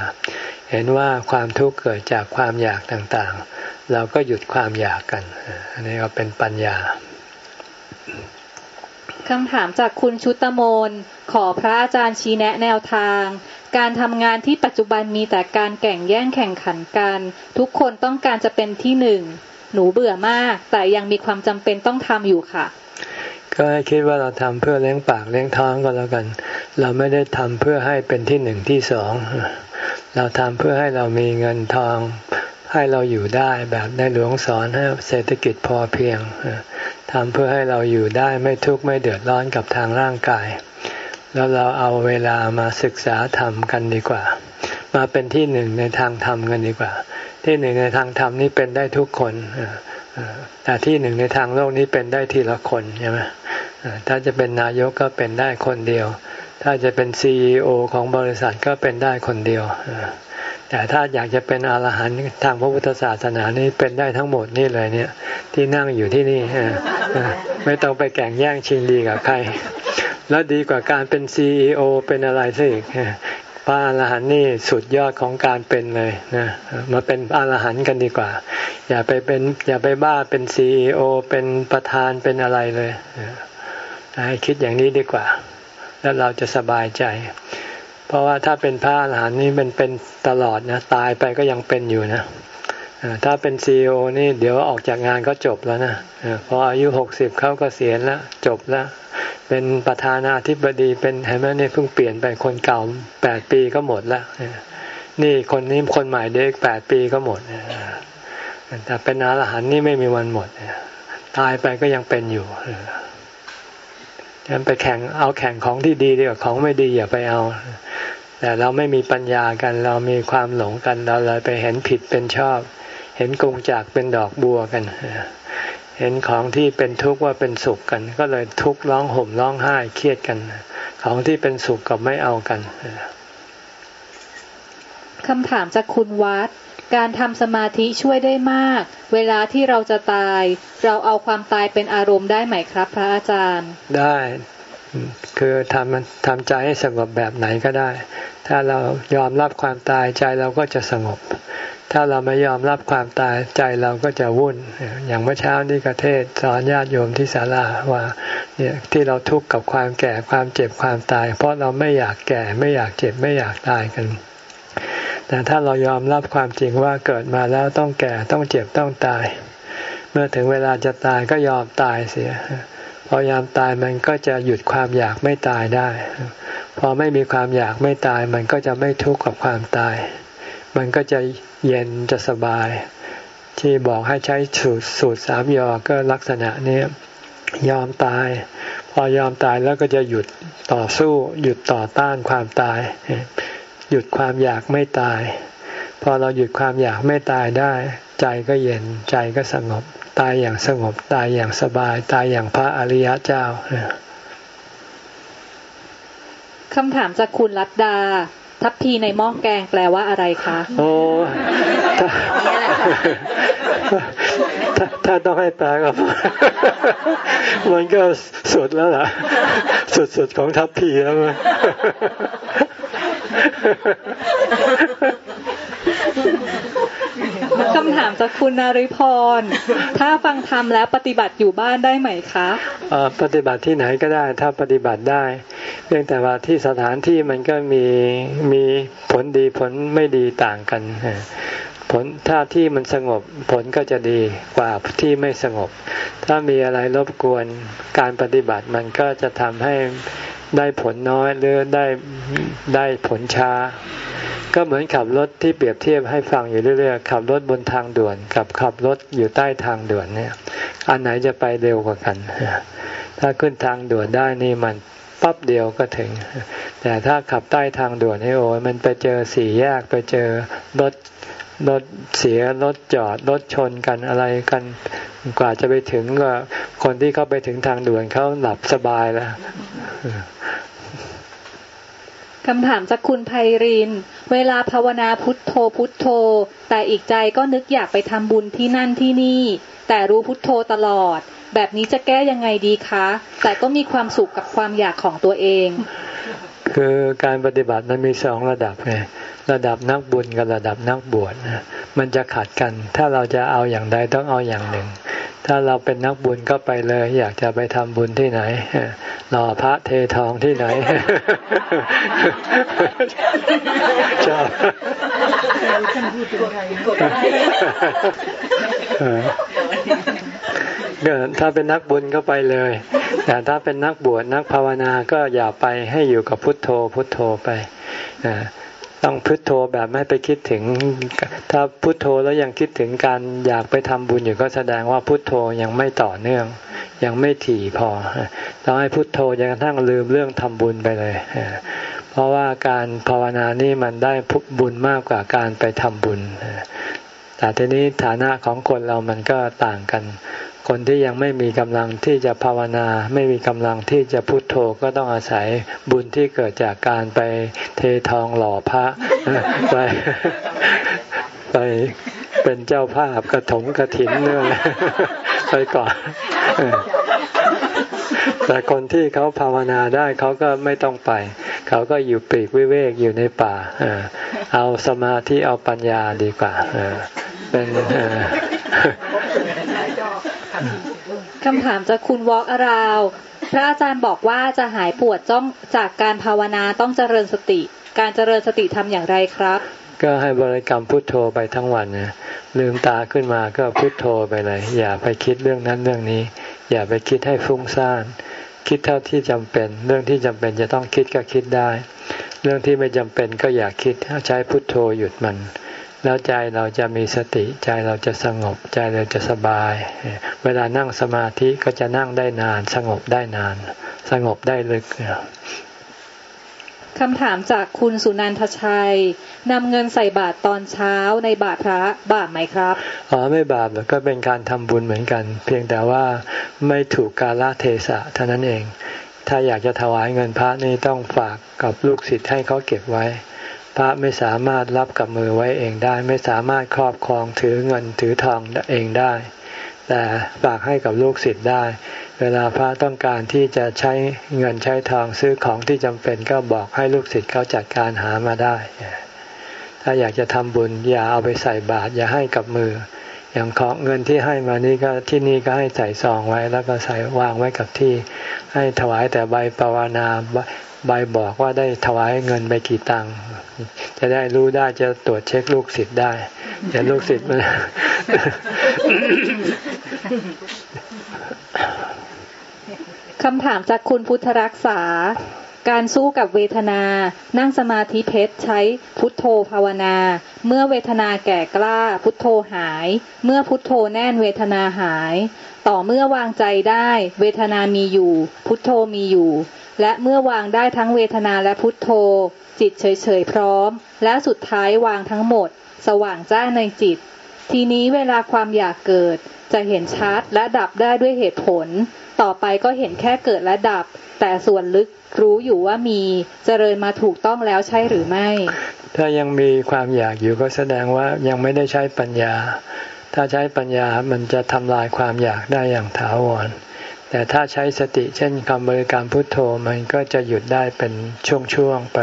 เห็นว่าความทุกข์เกิดจากความอยากต่างๆ เราก็หยุดความอยากกัน อันนี้ก็เป็นปัญญาคำถามจากคุณชุตโมน ขอพระอาจารย์ชี้แนะแนวทาง การทำงานที่ปัจจุบันมีแต่การแข่งแย่งแข่งขันกัน ทุกคนต้องการจะเป็นที่หนึ่ง หนูเบื่อมาก แต่ยังมีความจำเป็นต้องทำอยู่ค่ะ ก็ให้คิดว่าเราทำเพื่อเลี้ยงปากเลี้ยงท้องก็แล้วกัน เราไม่ได้ทำเพื่อให้เป็นที่หนึ่งที่สอง เราทำเพื่อให้เรามีเงินทอง ให้เราอยู่ได้แบบในหลวงสอนให้เศรษฐกิจพอเพียงทำเพื่อให้เราอยู่ได้ไม่ทุกข์ไม่เดือดร้อนกับทางร่างกาย แล้วเราเอาเวลามาศึกษาธรรมกันดีกว่า มาเป็นที่หนึ่งในทางธรรมกันดีกว่า ที่หนึ่งในทางธรรมนี่เป็นได้ทุกคน แต่ที่หนึ่งในทางโลกนี้เป็นได้ทีละคนใช่ไหมถ้าจะเป็นนายกก็เป็นได้คนเดียว ถ้าจะเป็นซีอของบริษัทก็เป็นได้คนเดียว แต่ถ้าอยากจะเป็นอรหันต์ทางพระพุทธศาสนานี่เป็นได้ทั้งหมดนี่เลยเนี่ย ที่นั่งอยู่ที่นี่ไม่ต้องไปแข่งแย่งชิงดีกับใคร แล้วดีกว่าการเป็นซีอเป็นอะไรซะอีก พระอรหันต์นี่สุดยอดของการเป็นเลยนะมาเป็นอรหันต์กันดีกว่า อย่าไปเป็นอย่าไปบ้าเป็นซีอเป็นประธานเป็นอะไรเลยให้คิดอย่างนี้ดีกว่า แล้วเราจะสบายใจ เพราะว่าถ้าเป็นพระอรหันต์นี่มันเป็นตลอดนะตายไปก็ยังเป็นอยู่นะถ้าเป็นซีอนี่เดี๋ยวออกจากงานก็จบแล้วนะพออายุหกสิบเขาก็เสียแล้วจบแล้ว เป็นประธานาธิบดีเป็นเห็นไหมนี่เพิ่งเปลี่ยนไปคนเก่าแปดปีก็หมดแล้วนี่คนนี้คนใหม่เด็กแปดปีก็หมดแต่เป็นอรหันต์นี่ไม่มีวันหมดตายไปก็ยังเป็นอยู่ฉะนั้นไปแข่งเอาแข่งของที่ดีดีกว่าของไม่ดีอย่าไปเอา แต่เราไม่มีปัญญากัน เรามีความหลงกันเราเลยไปเห็นผิดเป็นชอบ เห็นกงจากเป็นดอกบัวกัน เห็นของที่เป็นทุกข์ว่าเป็นสุขกัน ก็เลยทุกข์ร้องห่มร้องไห้เครียดกัน ของที่เป็นสุขกับไม่เอากันคำถามจากคุณวัด การทำสมาธิช่วยได้มาก เวลาที่เราจะตาย เราเอาความตายเป็นอารมณ์ได้ไหมครับ พระอาจารย์ ได้ คือทำทำใจให้สงบแบบไหนก็ได้ ถ้าเรายอมรับความตายใจเราก็จะสงบ ถ้าเราไม่ยอมรับความตายใจเราก็จะวุ่น อย่างเมื่อเช้านี้กเทศสอนญาติโยมที่ศาลาว่าเนี่ยที่เราทุกข์กับความแก่ความเจ็บความตาย เพราะเราไม่อยากแก่ไม่อยากเจ็บไม่อยากตายกัน แต่ถ้าเรายอมรับความจริงว่าเกิดมาแล้วต้องแก่ต้องเจ็บต้องตาย เมื่อถึงเวลาจะตายก็ยอมตายเสียพอยอมตายมันก็จะหยุดความอยากไม่ตายได้ พอไม่มีความอยากไม่ตายมันก็จะไม่ทุกข์กับความตาย มันก็จะเย็นจะสบาย ที่บอกให้ใช้สูตรสูตรสามยอก็ลักษณะนี้ยอมตาย พอยอมตายแล้วก็จะหยุดต่อสู้ หยุดต่อต้านความตาย หยุดความอยากไม่ตาย พอเราหยุดความอยากไม่ตายได้ ใจก็เย็นใจก็สงบ ตายอย่างสงบ ตายอย่างสบาย ตายอย่างพระอริยะเจ้าคำถามจากคุณรัตดา ทัพพีในหม้อแกงแปลว่าอะไรคะโอ้ถ้าถ้าต้องให้แปลก็มันก็สุดแล้วล่ะ สุดๆของทัพพีแล้วมั้ย คำถามจากคุณนาริพร ถ้าฟังธรรมแล้วปฏิบัติอยู่บ้านได้ไหมคะปฏิบัติที่ไหนก็ได้ ถ้าปฏิบัติได้ เพียงแต่ว่าที่สถานที่มันก็มีมีผลดีผลไม่ดีต่างกัน ผลถ้าที่มันสงบผลก็จะดีกว่าที่ไม่สงบ ถ้ามีอะไรรบกวนการปฏิบัติมันก็จะทำให้ได้ผลน้อยหรือได้ได้ผลช้า ก็เหมือนขับรถที่เปรียบเทียบให้ฟังอยู่เรื่อยๆขับรถบนทางด่วน กับขับรถอยู่ใต้ทางด่วนเนี่ย อันไหนจะไปเร็วกว่ากัน ถ้าขึ้นทางด่วนได้นี่มันปั๊บเดียวก็ถึง แต่ถ้าขับใต้ทางด่วนให้โอ้ยมันไปเจอสี่แยกไปเจอรถ รถเสียรถจอดรถชนกันอะไรกันกว่าจะไปถึงก็คนที่เข้าไปถึงทางด่วนเขาหลับสบายแล้วคำถามจากคุณไพริน เวลาภาวนาพุทโธพุทโธ แต่อีกใจก็นึกอยากไปทำบุญที่นั่นที่นี่ แต่รู้พุทโธตลอด แบบนี้จะแก้ยังไงดีคะ แต่ก็มีความสุขกับความอยากของตัวเอง คือการปฏิบัติมันมีสองระดับไงระดับนักบุญกับระดับนักบวชนะมันจะขัดกัน ถ้าเราจะเอาอย่างใดต้องเอาอย่างหนึ่ง ถ้าเราเป็นนักบุญก็ไปเลย อยากจะไปทำบุญที่ไหนรอพระเททองที่ไหนชอบ ถ้าเป็นนักบุญก็ไปเลย แต่ถ้าเป็นนักบวชนักภาวนาก็อย่าไปให้อยู่กับพุทโธ พุทโธไปต้องพุทโธแบบไม่ไปคิดถึง ถ้าพุทโธแล้วยังคิดถึงการอยากไปทำบุญอยู่ก็แสดงว่าพุทโธยังไม่ต่อเนื่อง ยังไม่ถี่พอต้องให้พุทโธจนกระทั่งลืมเรื่องทำบุญไปเลย เพราะว่าการภาวนานี่มันได้บุญมากกว่าการไปทำบุญแต่ทีนี้ฐานะของคนเรามันก็ต่างกัน คนที่ยังไม่มีกำลังที่จะภาวนา ไม่มีกำลังที่จะพุทโธก็ต้องอาศัยบุญที่เกิดจากการไปเททองหล่อพระไปไปเป็นเจ้าภาพกระถงกระถินเนี่ยไปก่อนแต่คนที่เขาภาวนาได้เขาก็ไม่ต้องไป เขาก็อยู่ปีกวิเวกอยู่ในป่าเอาสมาธิเอาปัญญาดีกว่าเป็น คำถามจากคุณวอล์กอาราวพระอาจารย์บอกว่าจะหายปวดจ้องจากการภาวนาต้องเจริญสติ การเจริญสติทำอย่างไรครับ ก็ให้บริกรรมพุทโธไปทั้งวันนะลืมตาขึ้นมาก็พุทโธไปเลย อย่าไปคิดเรื่องนั้นเรื่องนี้ อย่าไปคิดให้ฟุ้งซ่านคิดเท่าที่จำเป็น เรื่องที่จำเป็นจะต้องคิดก็คิดได้ เรื่องที่ไม่จำเป็นก็อย่าคิดใช้พุทโธหยุดมัน แล้วใจเราจะมีสติใจเราจะสงบใจเราจะสบาย เวลานั่งสมาธิก็จะนั่งได้นาน สงบได้นาน สงบได้ลึกคำถามจากคุณสุนันทชัยนำเงินใส่บาตรตอนเช้าในบาตรพระบาปไหมครับอ๋อไม่บาปหรอกก็เป็นการทำบุญเหมือนกัน เพียงแต่ว่าไม่ถูกกาลเทศะเท่านั้นเอง ถ้าอยากจะถวายเงินพระนี่ต้องฝากกับลูกศิษย์ให้เขาเก็บไว้ พระไม่สามารถรับกับมือไว้เองได้ ไม่สามารถครอบครองถือเงินถือทองเองได้ แต่ฝากให้กับลูกศิษย์ได้ เวลาพระต้องการที่จะใช้เงินใช้ทองซื้อของที่จำเป็นก็บอกให้ลูกศิษย์เขาจัดการหามาได้ ถ้าอยากจะทำบุญอย่าเอาไปใส่บาตรอย่าให้กับมือ อย่างของเงินที่ให้มานี่ก็ที่นี่ก็ให้ใส่ซองไว้ แล้วก็ใส่วางไว้กับที่ ให้ถวายแต่ใบปวานา ใบบอกว่าได้ถวายเงินไปกี่ตังค์จะได้รู้ได้จะตรวจเช็คลูกศิษย์ได้แต่ลูกศิษย์มันคำถามจากคุณพุทธรักษา การสู้กับเวทนา นั่งสมาธิเพชรใช้พุทโธภาวนา เมื่อเวทนาแก่กล้า พุทโธหาย เมื่อพุทโธแน่นเวทนาหาย ต่อเมื่อวางใจได้ เวทนามีอยู่ พุทโธมีอยู่ และเมื่อวางได้ทั้งเวทนาและพุทโธ จิตเฉยๆพร้อม และสุดท้ายวางทั้งหมด สว่างจ้าในจิต ทีนี้เวลาความอยากเกิด จะเห็นชัดและดับได้ด้วยเหตุผล ต่อไปก็เห็นแค่เกิดและดับ แต่ส่วนลึกรู้อยู่ว่ามีเจริญมาถูกต้องแล้วใช่หรือไม่ ถ้ายังมีความอยากอยู่ก็แสดงว่ายังไม่ได้ใช้ปัญญา ถ้าใช้ปัญญามันจะทำลายความอยากได้อย่างถาวร แต่ถ้าใช้สติเช่นคำบริกรรมพุทโธมันก็จะหยุดได้เป็นช่วงๆไป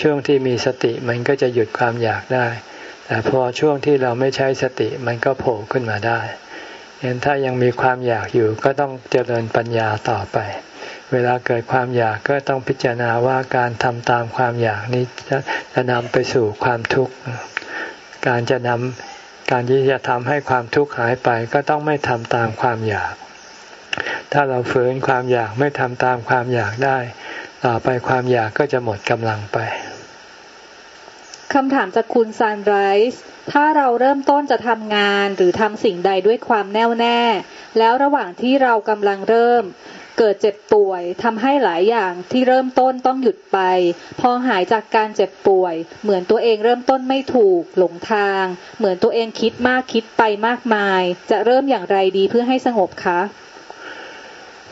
ช่วงที่มีสติมันก็จะหยุดความอยากได้ แต่พอช่วงที่เราไม่ใช้สติมันก็โผล่ขึ้นมาได้เห็นถ้ายังมีความอยากอยู่ก็ต้องเจริญปัญญาต่อไป เวลาเกิดความอยากก็ต้องพิจารณาว่าการทำตามความอยากนี้จะนำไปสู่ความทุกข์ การจะนำการที่จะทำให้ความทุกข์หายไปก็ต้องไม่ทำตามความอยาก ถ้าเราฝืนความอยากไม่ทำตามความอยากได้ ต่อไปความอยากก็จะหมดกำลังไปคำถามจากคุณซันไรส์ถ้าเราเริ่มต้นจะทำงานหรือทำสิ่งใดด้วยความแน่วแน่ แล้วระหว่างที่เรากำลังเริ่ม เกิดเจ็บป่วยทำให้หลายอย่างที่เริ่มต้นต้องหยุดไป พอหายจากการเจ็บป่วย เหมือนตัวเองเริ่มต้นไม่ถูกหลงทาง เหมือนตัวเองคิดมากคิดไปมากมาย จะเริ่มอย่างไรดีเพื่อให้สงบคะ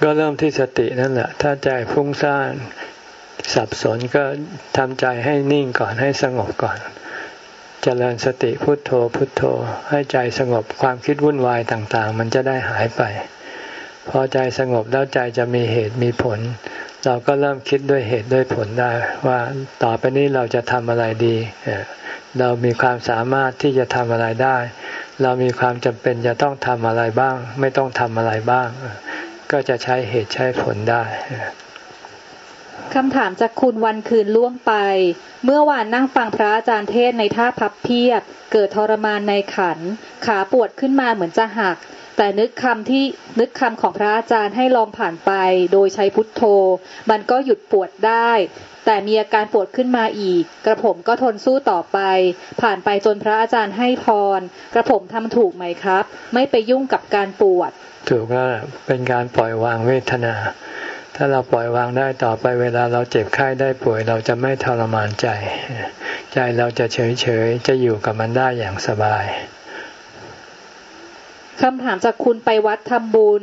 ก็เริ่มที่สตินั่นแหละ ถ้าใจฟุ้งซ่านสับสนก็ทำใจให้นิ่งก่อนให้สงบก่อนจเจริญสติพุทโธพุทโธ ให้ใจสงบความคิดวุ่นวายต่าง ๆ มันจะได้หายไป พอใจสงบแล้วใจจะมีเหตุมีผล เราก็เริ่มคิดด้วยเหตุด้วยผลได้ ว่าต่อไปนี้เราจะทำอะไรดี เรามีความสามารถที่จะทำอะไรได้ เรามีความจำเป็นจะต้องทำอะไรบ้าง ไม่ต้องทำอะไรบ้าง ก็จะใช้เหตุใช้ผลได้คำถามจากคุณวันคืนล่วงไป เมื่อวานนั่งฟังพระอาจารย์เทศในท่าพับเพียบ เกิดทรมานในขัน ขาปวดขึ้นมาเหมือนจะหัก แต่นึกคำที่นึกคำของพระอาจารย์ให้ลองผ่านไป โดยใช้พุทโธ มันก็หยุดปวดได้ แต่มีอาการปวดขึ้นมาอีก กระผมก็ทนสู้ต่อไป ผ่านไปจนพระอาจารย์ให้พร กระผมทำถูกไหมครับ ไม่ไปยุ่งกับการปวด ถูกแล้วเป็นการปล่อยวางเวทนา ถ้าเราปล่อยวางได้ต่อไปเวลาเราเจ็บไข้ได้ป่วย เราจะไม่ทรมานใจ ใจเราจะเฉยเฉยจะอยู่กับมันได้อย่างสบายคำถามจากคุณไปวัดทำบุญ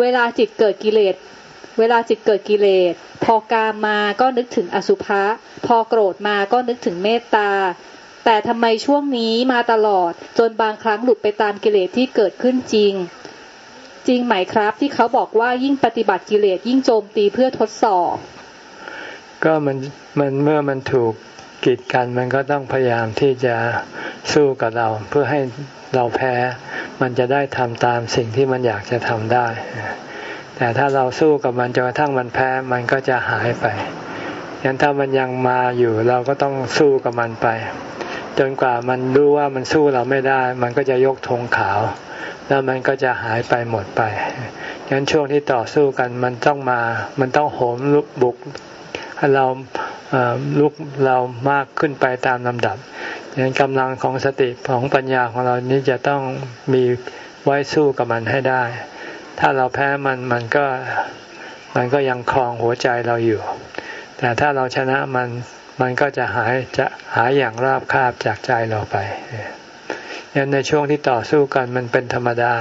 เวลาจิตเกิดกิเลสเวลาจิตเกิดกิเลส พอกามมาก็นึกถึงอสุภะพอโกรธมาก็นึกถึงเมตตา แต่ทำไมช่วงนี้มาตลอดจนบางครั้งหลุดไปตามกิเลสที่เกิดขึ้นจริง จริงไหมครับ ที่เขาบอกว่ายิ่งปฏิบัติกิเลสยิ่งโจมตีเพื่อทดสอบ ก็มันมันเมื่อมันถูกกีดกันมันก็ต้องพยายามที่จะสู้กับเรา เพื่อให้เราแพ้ มันจะได้ทำตามสิ่งที่มันอยากจะทำได้ แต่ถ้าเราสู้กับมันจนกระทั่งมันแพ้มันก็จะหายไปยันถ้ามันยังมาอยู่เราก็ต้องสู้กับมันไป จนกว่ามันรู้ว่ามันสู้เราไม่ได้ มันก็จะยกธงขาว แล้วมันก็จะหายไปหมดไปงั้นช่วงที่ต่อสู้กันมันต้องมา มันต้องโหมลุกบุกให้เราลุกเรามากขึ้นไปตามลำดับงั้นกำลังของสติของปัญญาของเรานี้จะต้องมีไว้สู้กับมันให้ได้ ถ้าเราแพ้มันมันก็มันก็ยังคลองหัวใจเราอยู่ แต่ถ้าเราชนะมันมันก็จะหายจะหายอย่างราบคาบจากใจเราไป ยันในช่วงที่ต่อสู้กันมันเป็นธรรมดา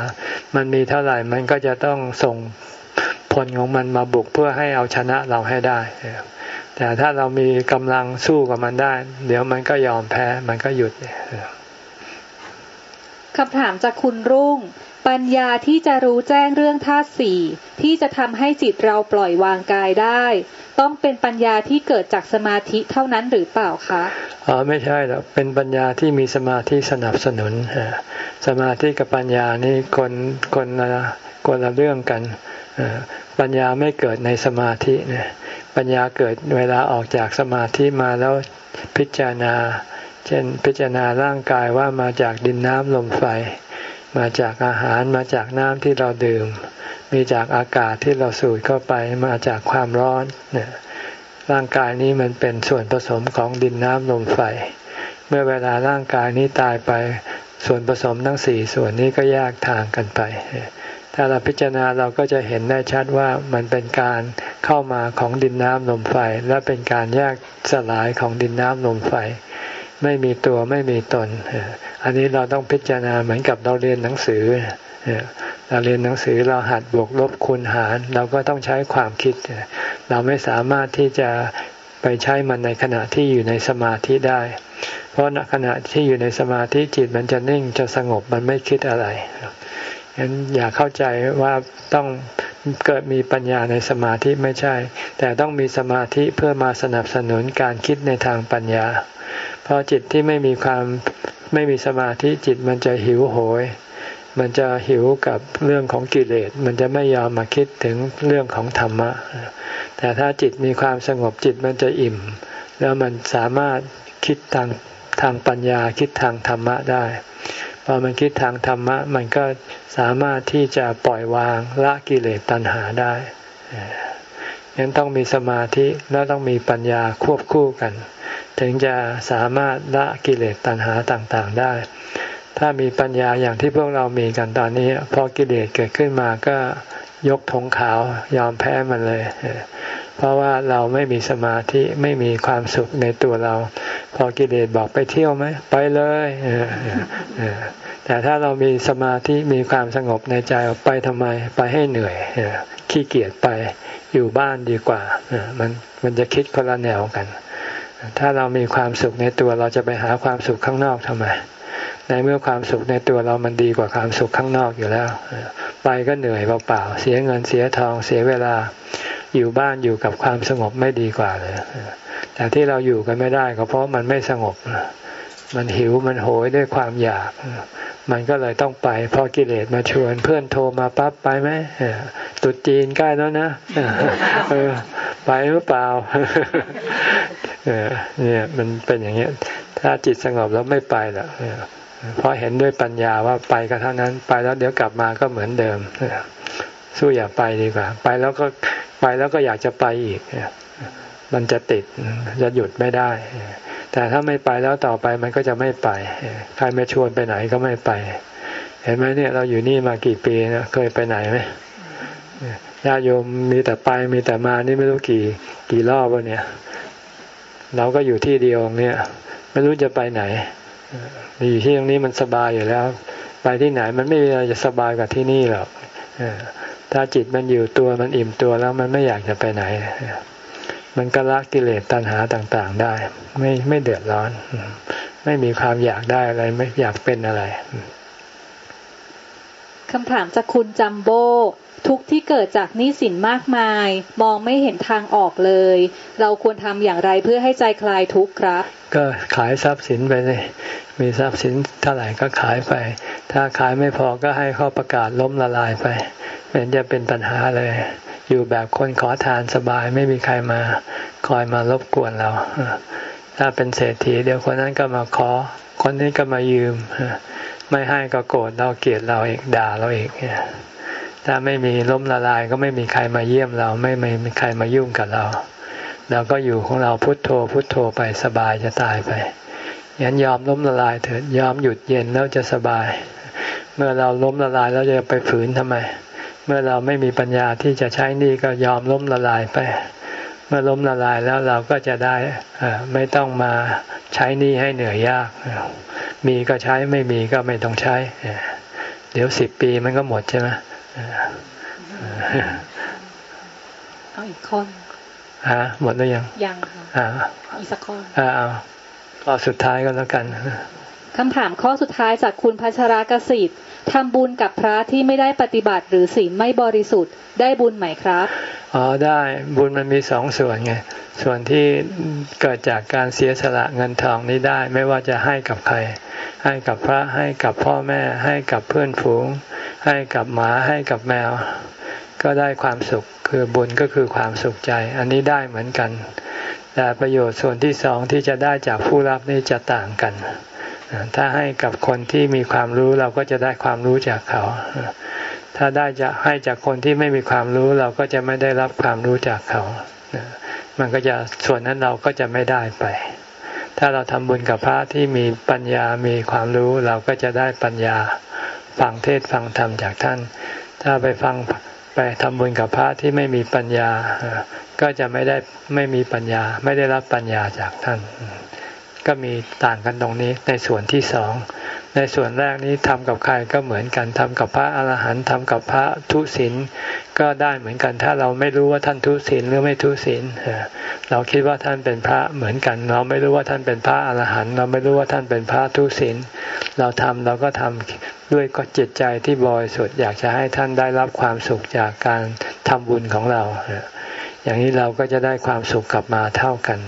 มันมีเท่าไหร่มันก็จะต้องส่งผลของมันมาบุกเพื่อให้เอาชนะเราให้ได้ แต่ถ้าเรามีกำลังสู้กับมันได้ เดี๋ยวมันก็ยอมแพ้มันก็หยุดคำถามจากคุณรุ่ง ปัญญาที่จะรู้แจ้งเรื่องธาตุสี่ที่จะทำให้จิตเราปล่อยวางกายได้ ต้องเป็นปัญญาที่เกิดจากสมาธิเท่านั้นหรือเปล่าคะอ๋อไม่ใช่หรอกเป็นปัญญาที่มีสมาธิสนับสนุนสมาธิกับปัญญานี่คนคนละคนละเรื่องกันปัญญาไม่เกิดในสมาธิเนี่ยปัญญาเกิดเวลาออกจากสมาธิมาแล้วพิจารณา เช่นพิจารณาร่างกายว่ามาจากดินน้ำลมไฟ มาจากอาหารมาจากน้ำที่เราดื่ม มีจากอากาศที่เราสูดเข้าไปมาจากความร้อนเนี่ยร่างกายนี้มันเป็นส่วนผสมของดินน้ำลมไฟ เมื่อเวลาร่างกายนี้ตายไป ส่วนผสมทั้งสี่ส่วนนี้ก็แยกทางกันไป ถ้าเราพิจารณาเราก็จะเห็นได้ชัดว่ามันเป็นการเข้ามาของดินน้ำลมไฟ และเป็นการแยกสลายของดินน้ำลมไฟ ไม่มีตัวไม่มีตน อันนี้เราต้องพิจารณาเหมือนกับเราเรียนหนังสือ เราเรียนหนังสือเราหัดบวกลบคูณหาร เราก็ต้องใช้ความคิด เราไม่สามารถที่จะไปใช้มันในขณะที่อยู่ในสมาธิได้ เพราะขณะที่อยู่ในสมาธิจิตมันจะนิ่งจะสงบมันไม่คิดอะไรฉะนั้นอย่าเข้าใจว่าต้องเกิดมีปัญญาในสมาธิไม่ใช่ แต่ต้องมีสมาธิเพื่อมาสนับสนุนการคิดในทางปัญญา เพราะจิตที่ไม่มีความไม่มีสมาธิจิตมันจะหิวโหย มันจะหิวกับเรื่องของกิเลส มันจะไม่ยอมมาคิดถึงเรื่องของธรรมะ แต่ถ้าจิตมีความสงบจิตมันจะอิ่ม แล้วมันสามารถคิดทางทางปัญญาคิดทางธรรมะได้ พอมันคิดทางธรรมะ มันก็สามารถที่จะปล่อยวางละกิเลสตัณหาได้ ยังต้องมีสมาธิแล้วต้องมีปัญญาควบคู่กัน ถึงจะสามารถละกิเลสตัณหาต่างๆได้ ถ้ามีปัญญาอย่างที่พวกเรามีกันตอนนี้ พอกิเลสเกิดขึ้นมาก็ยกธงขาวยอมแพ้มันเลย เพราะว่าเราไม่มีสมาธิไม่มีความสุขในตัวเรา พอกิเลสบอกไปเที่ยวไหมไปเลย แต่ถ้าเรามีสมาธิมีความสงบในใจไปทำไมไปให้เหนื่อยขี้เกียจไปอยู่บ้านดีกว่ามันมันจะคิดคนละแนวกัน ถ้าเรามีความสุขในตัวเราจะไปหาความสุขข้างนอกทำไม ในเมื่อความสุขในตัวเรามันดีกว่าความสุขข้างนอกอยู่แล้ว ไปก็เหนื่อยเปล่าๆเสียเงินเสียทองเสียเวลาอยู่บ้านอยู่กับความสงบไม่ดีกว่าเลยแต่ที่เราอยู่กันไม่ได้ก็เพราะมันไม่สงบ มันหิวมันโหยด้วยความอยาก มันก็เลยต้องไปพอกิเลสมาชวน เพื่อนโทรมาปั๊บไปไหมตุดจีนใกล้แล้วนะไปหรือเปล่าเนี่ยมันเป็นอย่างเงี้ย ถ้าจิตสงบแล้วไม่ไปหรอกเพราะเห็นด้วยปัญญาว่าไปก็เท่านั้นไปแล้วเดี๋ยวกลับมาก็เหมือนเดิมสู้อย่าไปดีกว่า ไปแล้วก็ไปแล้วก็อยากจะไปอีกมันจะติดจะหยุดไม่ได้ แต่ถ้าไม่ไปแล้วต่อไปมันก็จะไม่ไป ใครไม่ชวนไปไหนก็ไม่ไป เห็นไหมเนี่ยเราอยู่นี่มากี่ปีนะเคยไปไหนไหมญาโยมมีแต่ไปมีแต่มานี่ไม่รู้กี่กี่รอบวะเนี่ย เราก็อยู่ที่เดียวเนี่ย ไม่รู้จะไปไหนอยู่ที่ตรงนี้มันสบายอยู่แล้ว ไปที่ไหนมันไม่มีอะไรจะสบายกว่าที่นี่หรอกถ้าจิตมันอยู่ตัวมันอิ่มตัวแล้วมันไม่อยากจะไปไหน มันก็ละกิเลสตัณหาต่างๆได้ ไม่ไม่เดือดร้อน ไม่มีความอยากได้อะไรไม่อยากเป็นอะไรคำถามจากคุณจัมโบ ทุกที่เกิดจากนี้สินมากมาย มองไม่เห็นทางออกเลย เราควรทำอย่างไรเพื่อให้ใจคลายทุกข์ครับ ก็ขายทรัพย์สินไปเลยมีทรัพย์สินเท่าไหร่ก็ขายไป ถ้าขายไม่พอก็ให้เขาประกาศล้มละลายไปเห็นจะเป็นปัญหาเลย อยู่แบบคนขอทานสบายไม่มีใครมาคอยมารบกวนเรา ถ้าเป็นเศรษฐีเดี๋ยวคนนั้นก็มาขอ คนนี้ก็มายืม ไม่ให้ก็โกรธเราเกลียดเราเองด่าเราเอง ถ้าไม่มีล้มละลายก็ไม่มีใครมาเยี่ยมเราไม่มีใครมายุ่งกับเราเราก็อยู่ของเราพุทโธพุทโธไปสบายจะตายไปยันยอมล้มละลายเถิดยอมหยุดเย็นแล้วจะสบาย เมื่อเราล้มละลายแล้วจะไปฝืนทำไม เมื่อเราไม่มีปัญญาที่จะใช้นี่ก็ยอมล้มละลายไป เมื่อล้มละลายแล้วเราก็จะได้ไม่ต้องมาใช้นี่ให้เหนื่อยยาก มีก็ใช้ไม่มีก็ไม่ต้องใช้ เดี๋ยวสิบปีมันก็หมดใช่ไหม เอาอีกข้อฮะหมดหรือยัง ยังค่ะอีกสักข้ออ่าข้อสุดท้ายก็แล้วกัน คำถามข้อสุดท้ายจากคุณพัชรกสิทธิ์ทำบุญกับพระที่ไม่ได้ปฏิบัติหรือศีลไม่บริสุทธิ์ได้บุญไหมครับอ๋อได้บุญมันมีสองส่วนไงส่วนที่เกิดจากการเสียสละเงินทองนี้ได้ไม่ว่าจะให้กับใคร ให้กับพระให้กับพ่อแม่ ให้กับเพื่อนฝูง ให้กับหมาให้กับแมว ก็ได้ความสุขคือบุญก็คือความสุขใจ อันนี้ได้เหมือนกัน แต่ประโยชน์ส่วนที่สองที่จะได้จากผู้รับนี่จะต่างกัน ถ้าให้กับคนที่มีความรู้เราก็จะได้ความรู้จากเขา ถ้าได้จะให้จากคนที่ไม่มีความรู้เราก็จะไม่ได้รับความรู้จากเขา มันก็จะส่วนนั้นเราก็จะไม่ได้ไป ถ้าเราทำบุญกับพระที่มีปัญญา มีความรู้เราก็จะได้ปัญญา ฟังเทศฟังธรรมจากท่าน ถ้าไปฟังไปทำบุญกับพระที่ไม่มีปัญญา ก็จะไม่ได้ไม่มีปัญญา ไม่ได้รับปัญญาจากท่าน ก็มีต่างกันตรงนี้ในส่วนที่สอง ในส่วนแรกนี้ทำกับใครก็เหมือนกันทำกับพระอรหันต์ทำกับพระทุศีลก็ได้เหมือนกัน ถ้าเราไม่รู้ว่าท่านทุศีลหรือไม่ทุศีลเราคิดว่าท่านเป็นพระเหมือนกัน เราไม่รู้ว่าท่านเป็นพระอรหันต์เราไม่รู้ว่าท่านเป็นพระทุศีลเราทำเราก็ทำด้วยก็จิตใจที่บริสุทธิ์อยากจะให้ท่านได้รับความสุขจากการทำบุญของเรา อย่างนี้เราก็จะได้ความสุขกลับมาเท่ากัน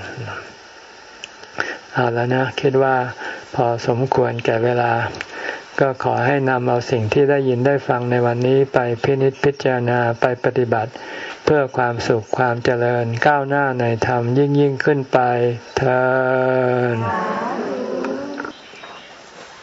เอาแล้วนะคิดว่าพอสมควรแก่เวลา ก็ขอให้นำเอาสิ่งที่ได้ยินได้ฟังในวันนี้ไปพินิจพิจารณาไปปฏิบัติ เพื่อความสุขความเจริญก้าวหน้าในธรรมยิ่งยิ่งขึ้นไปเธอ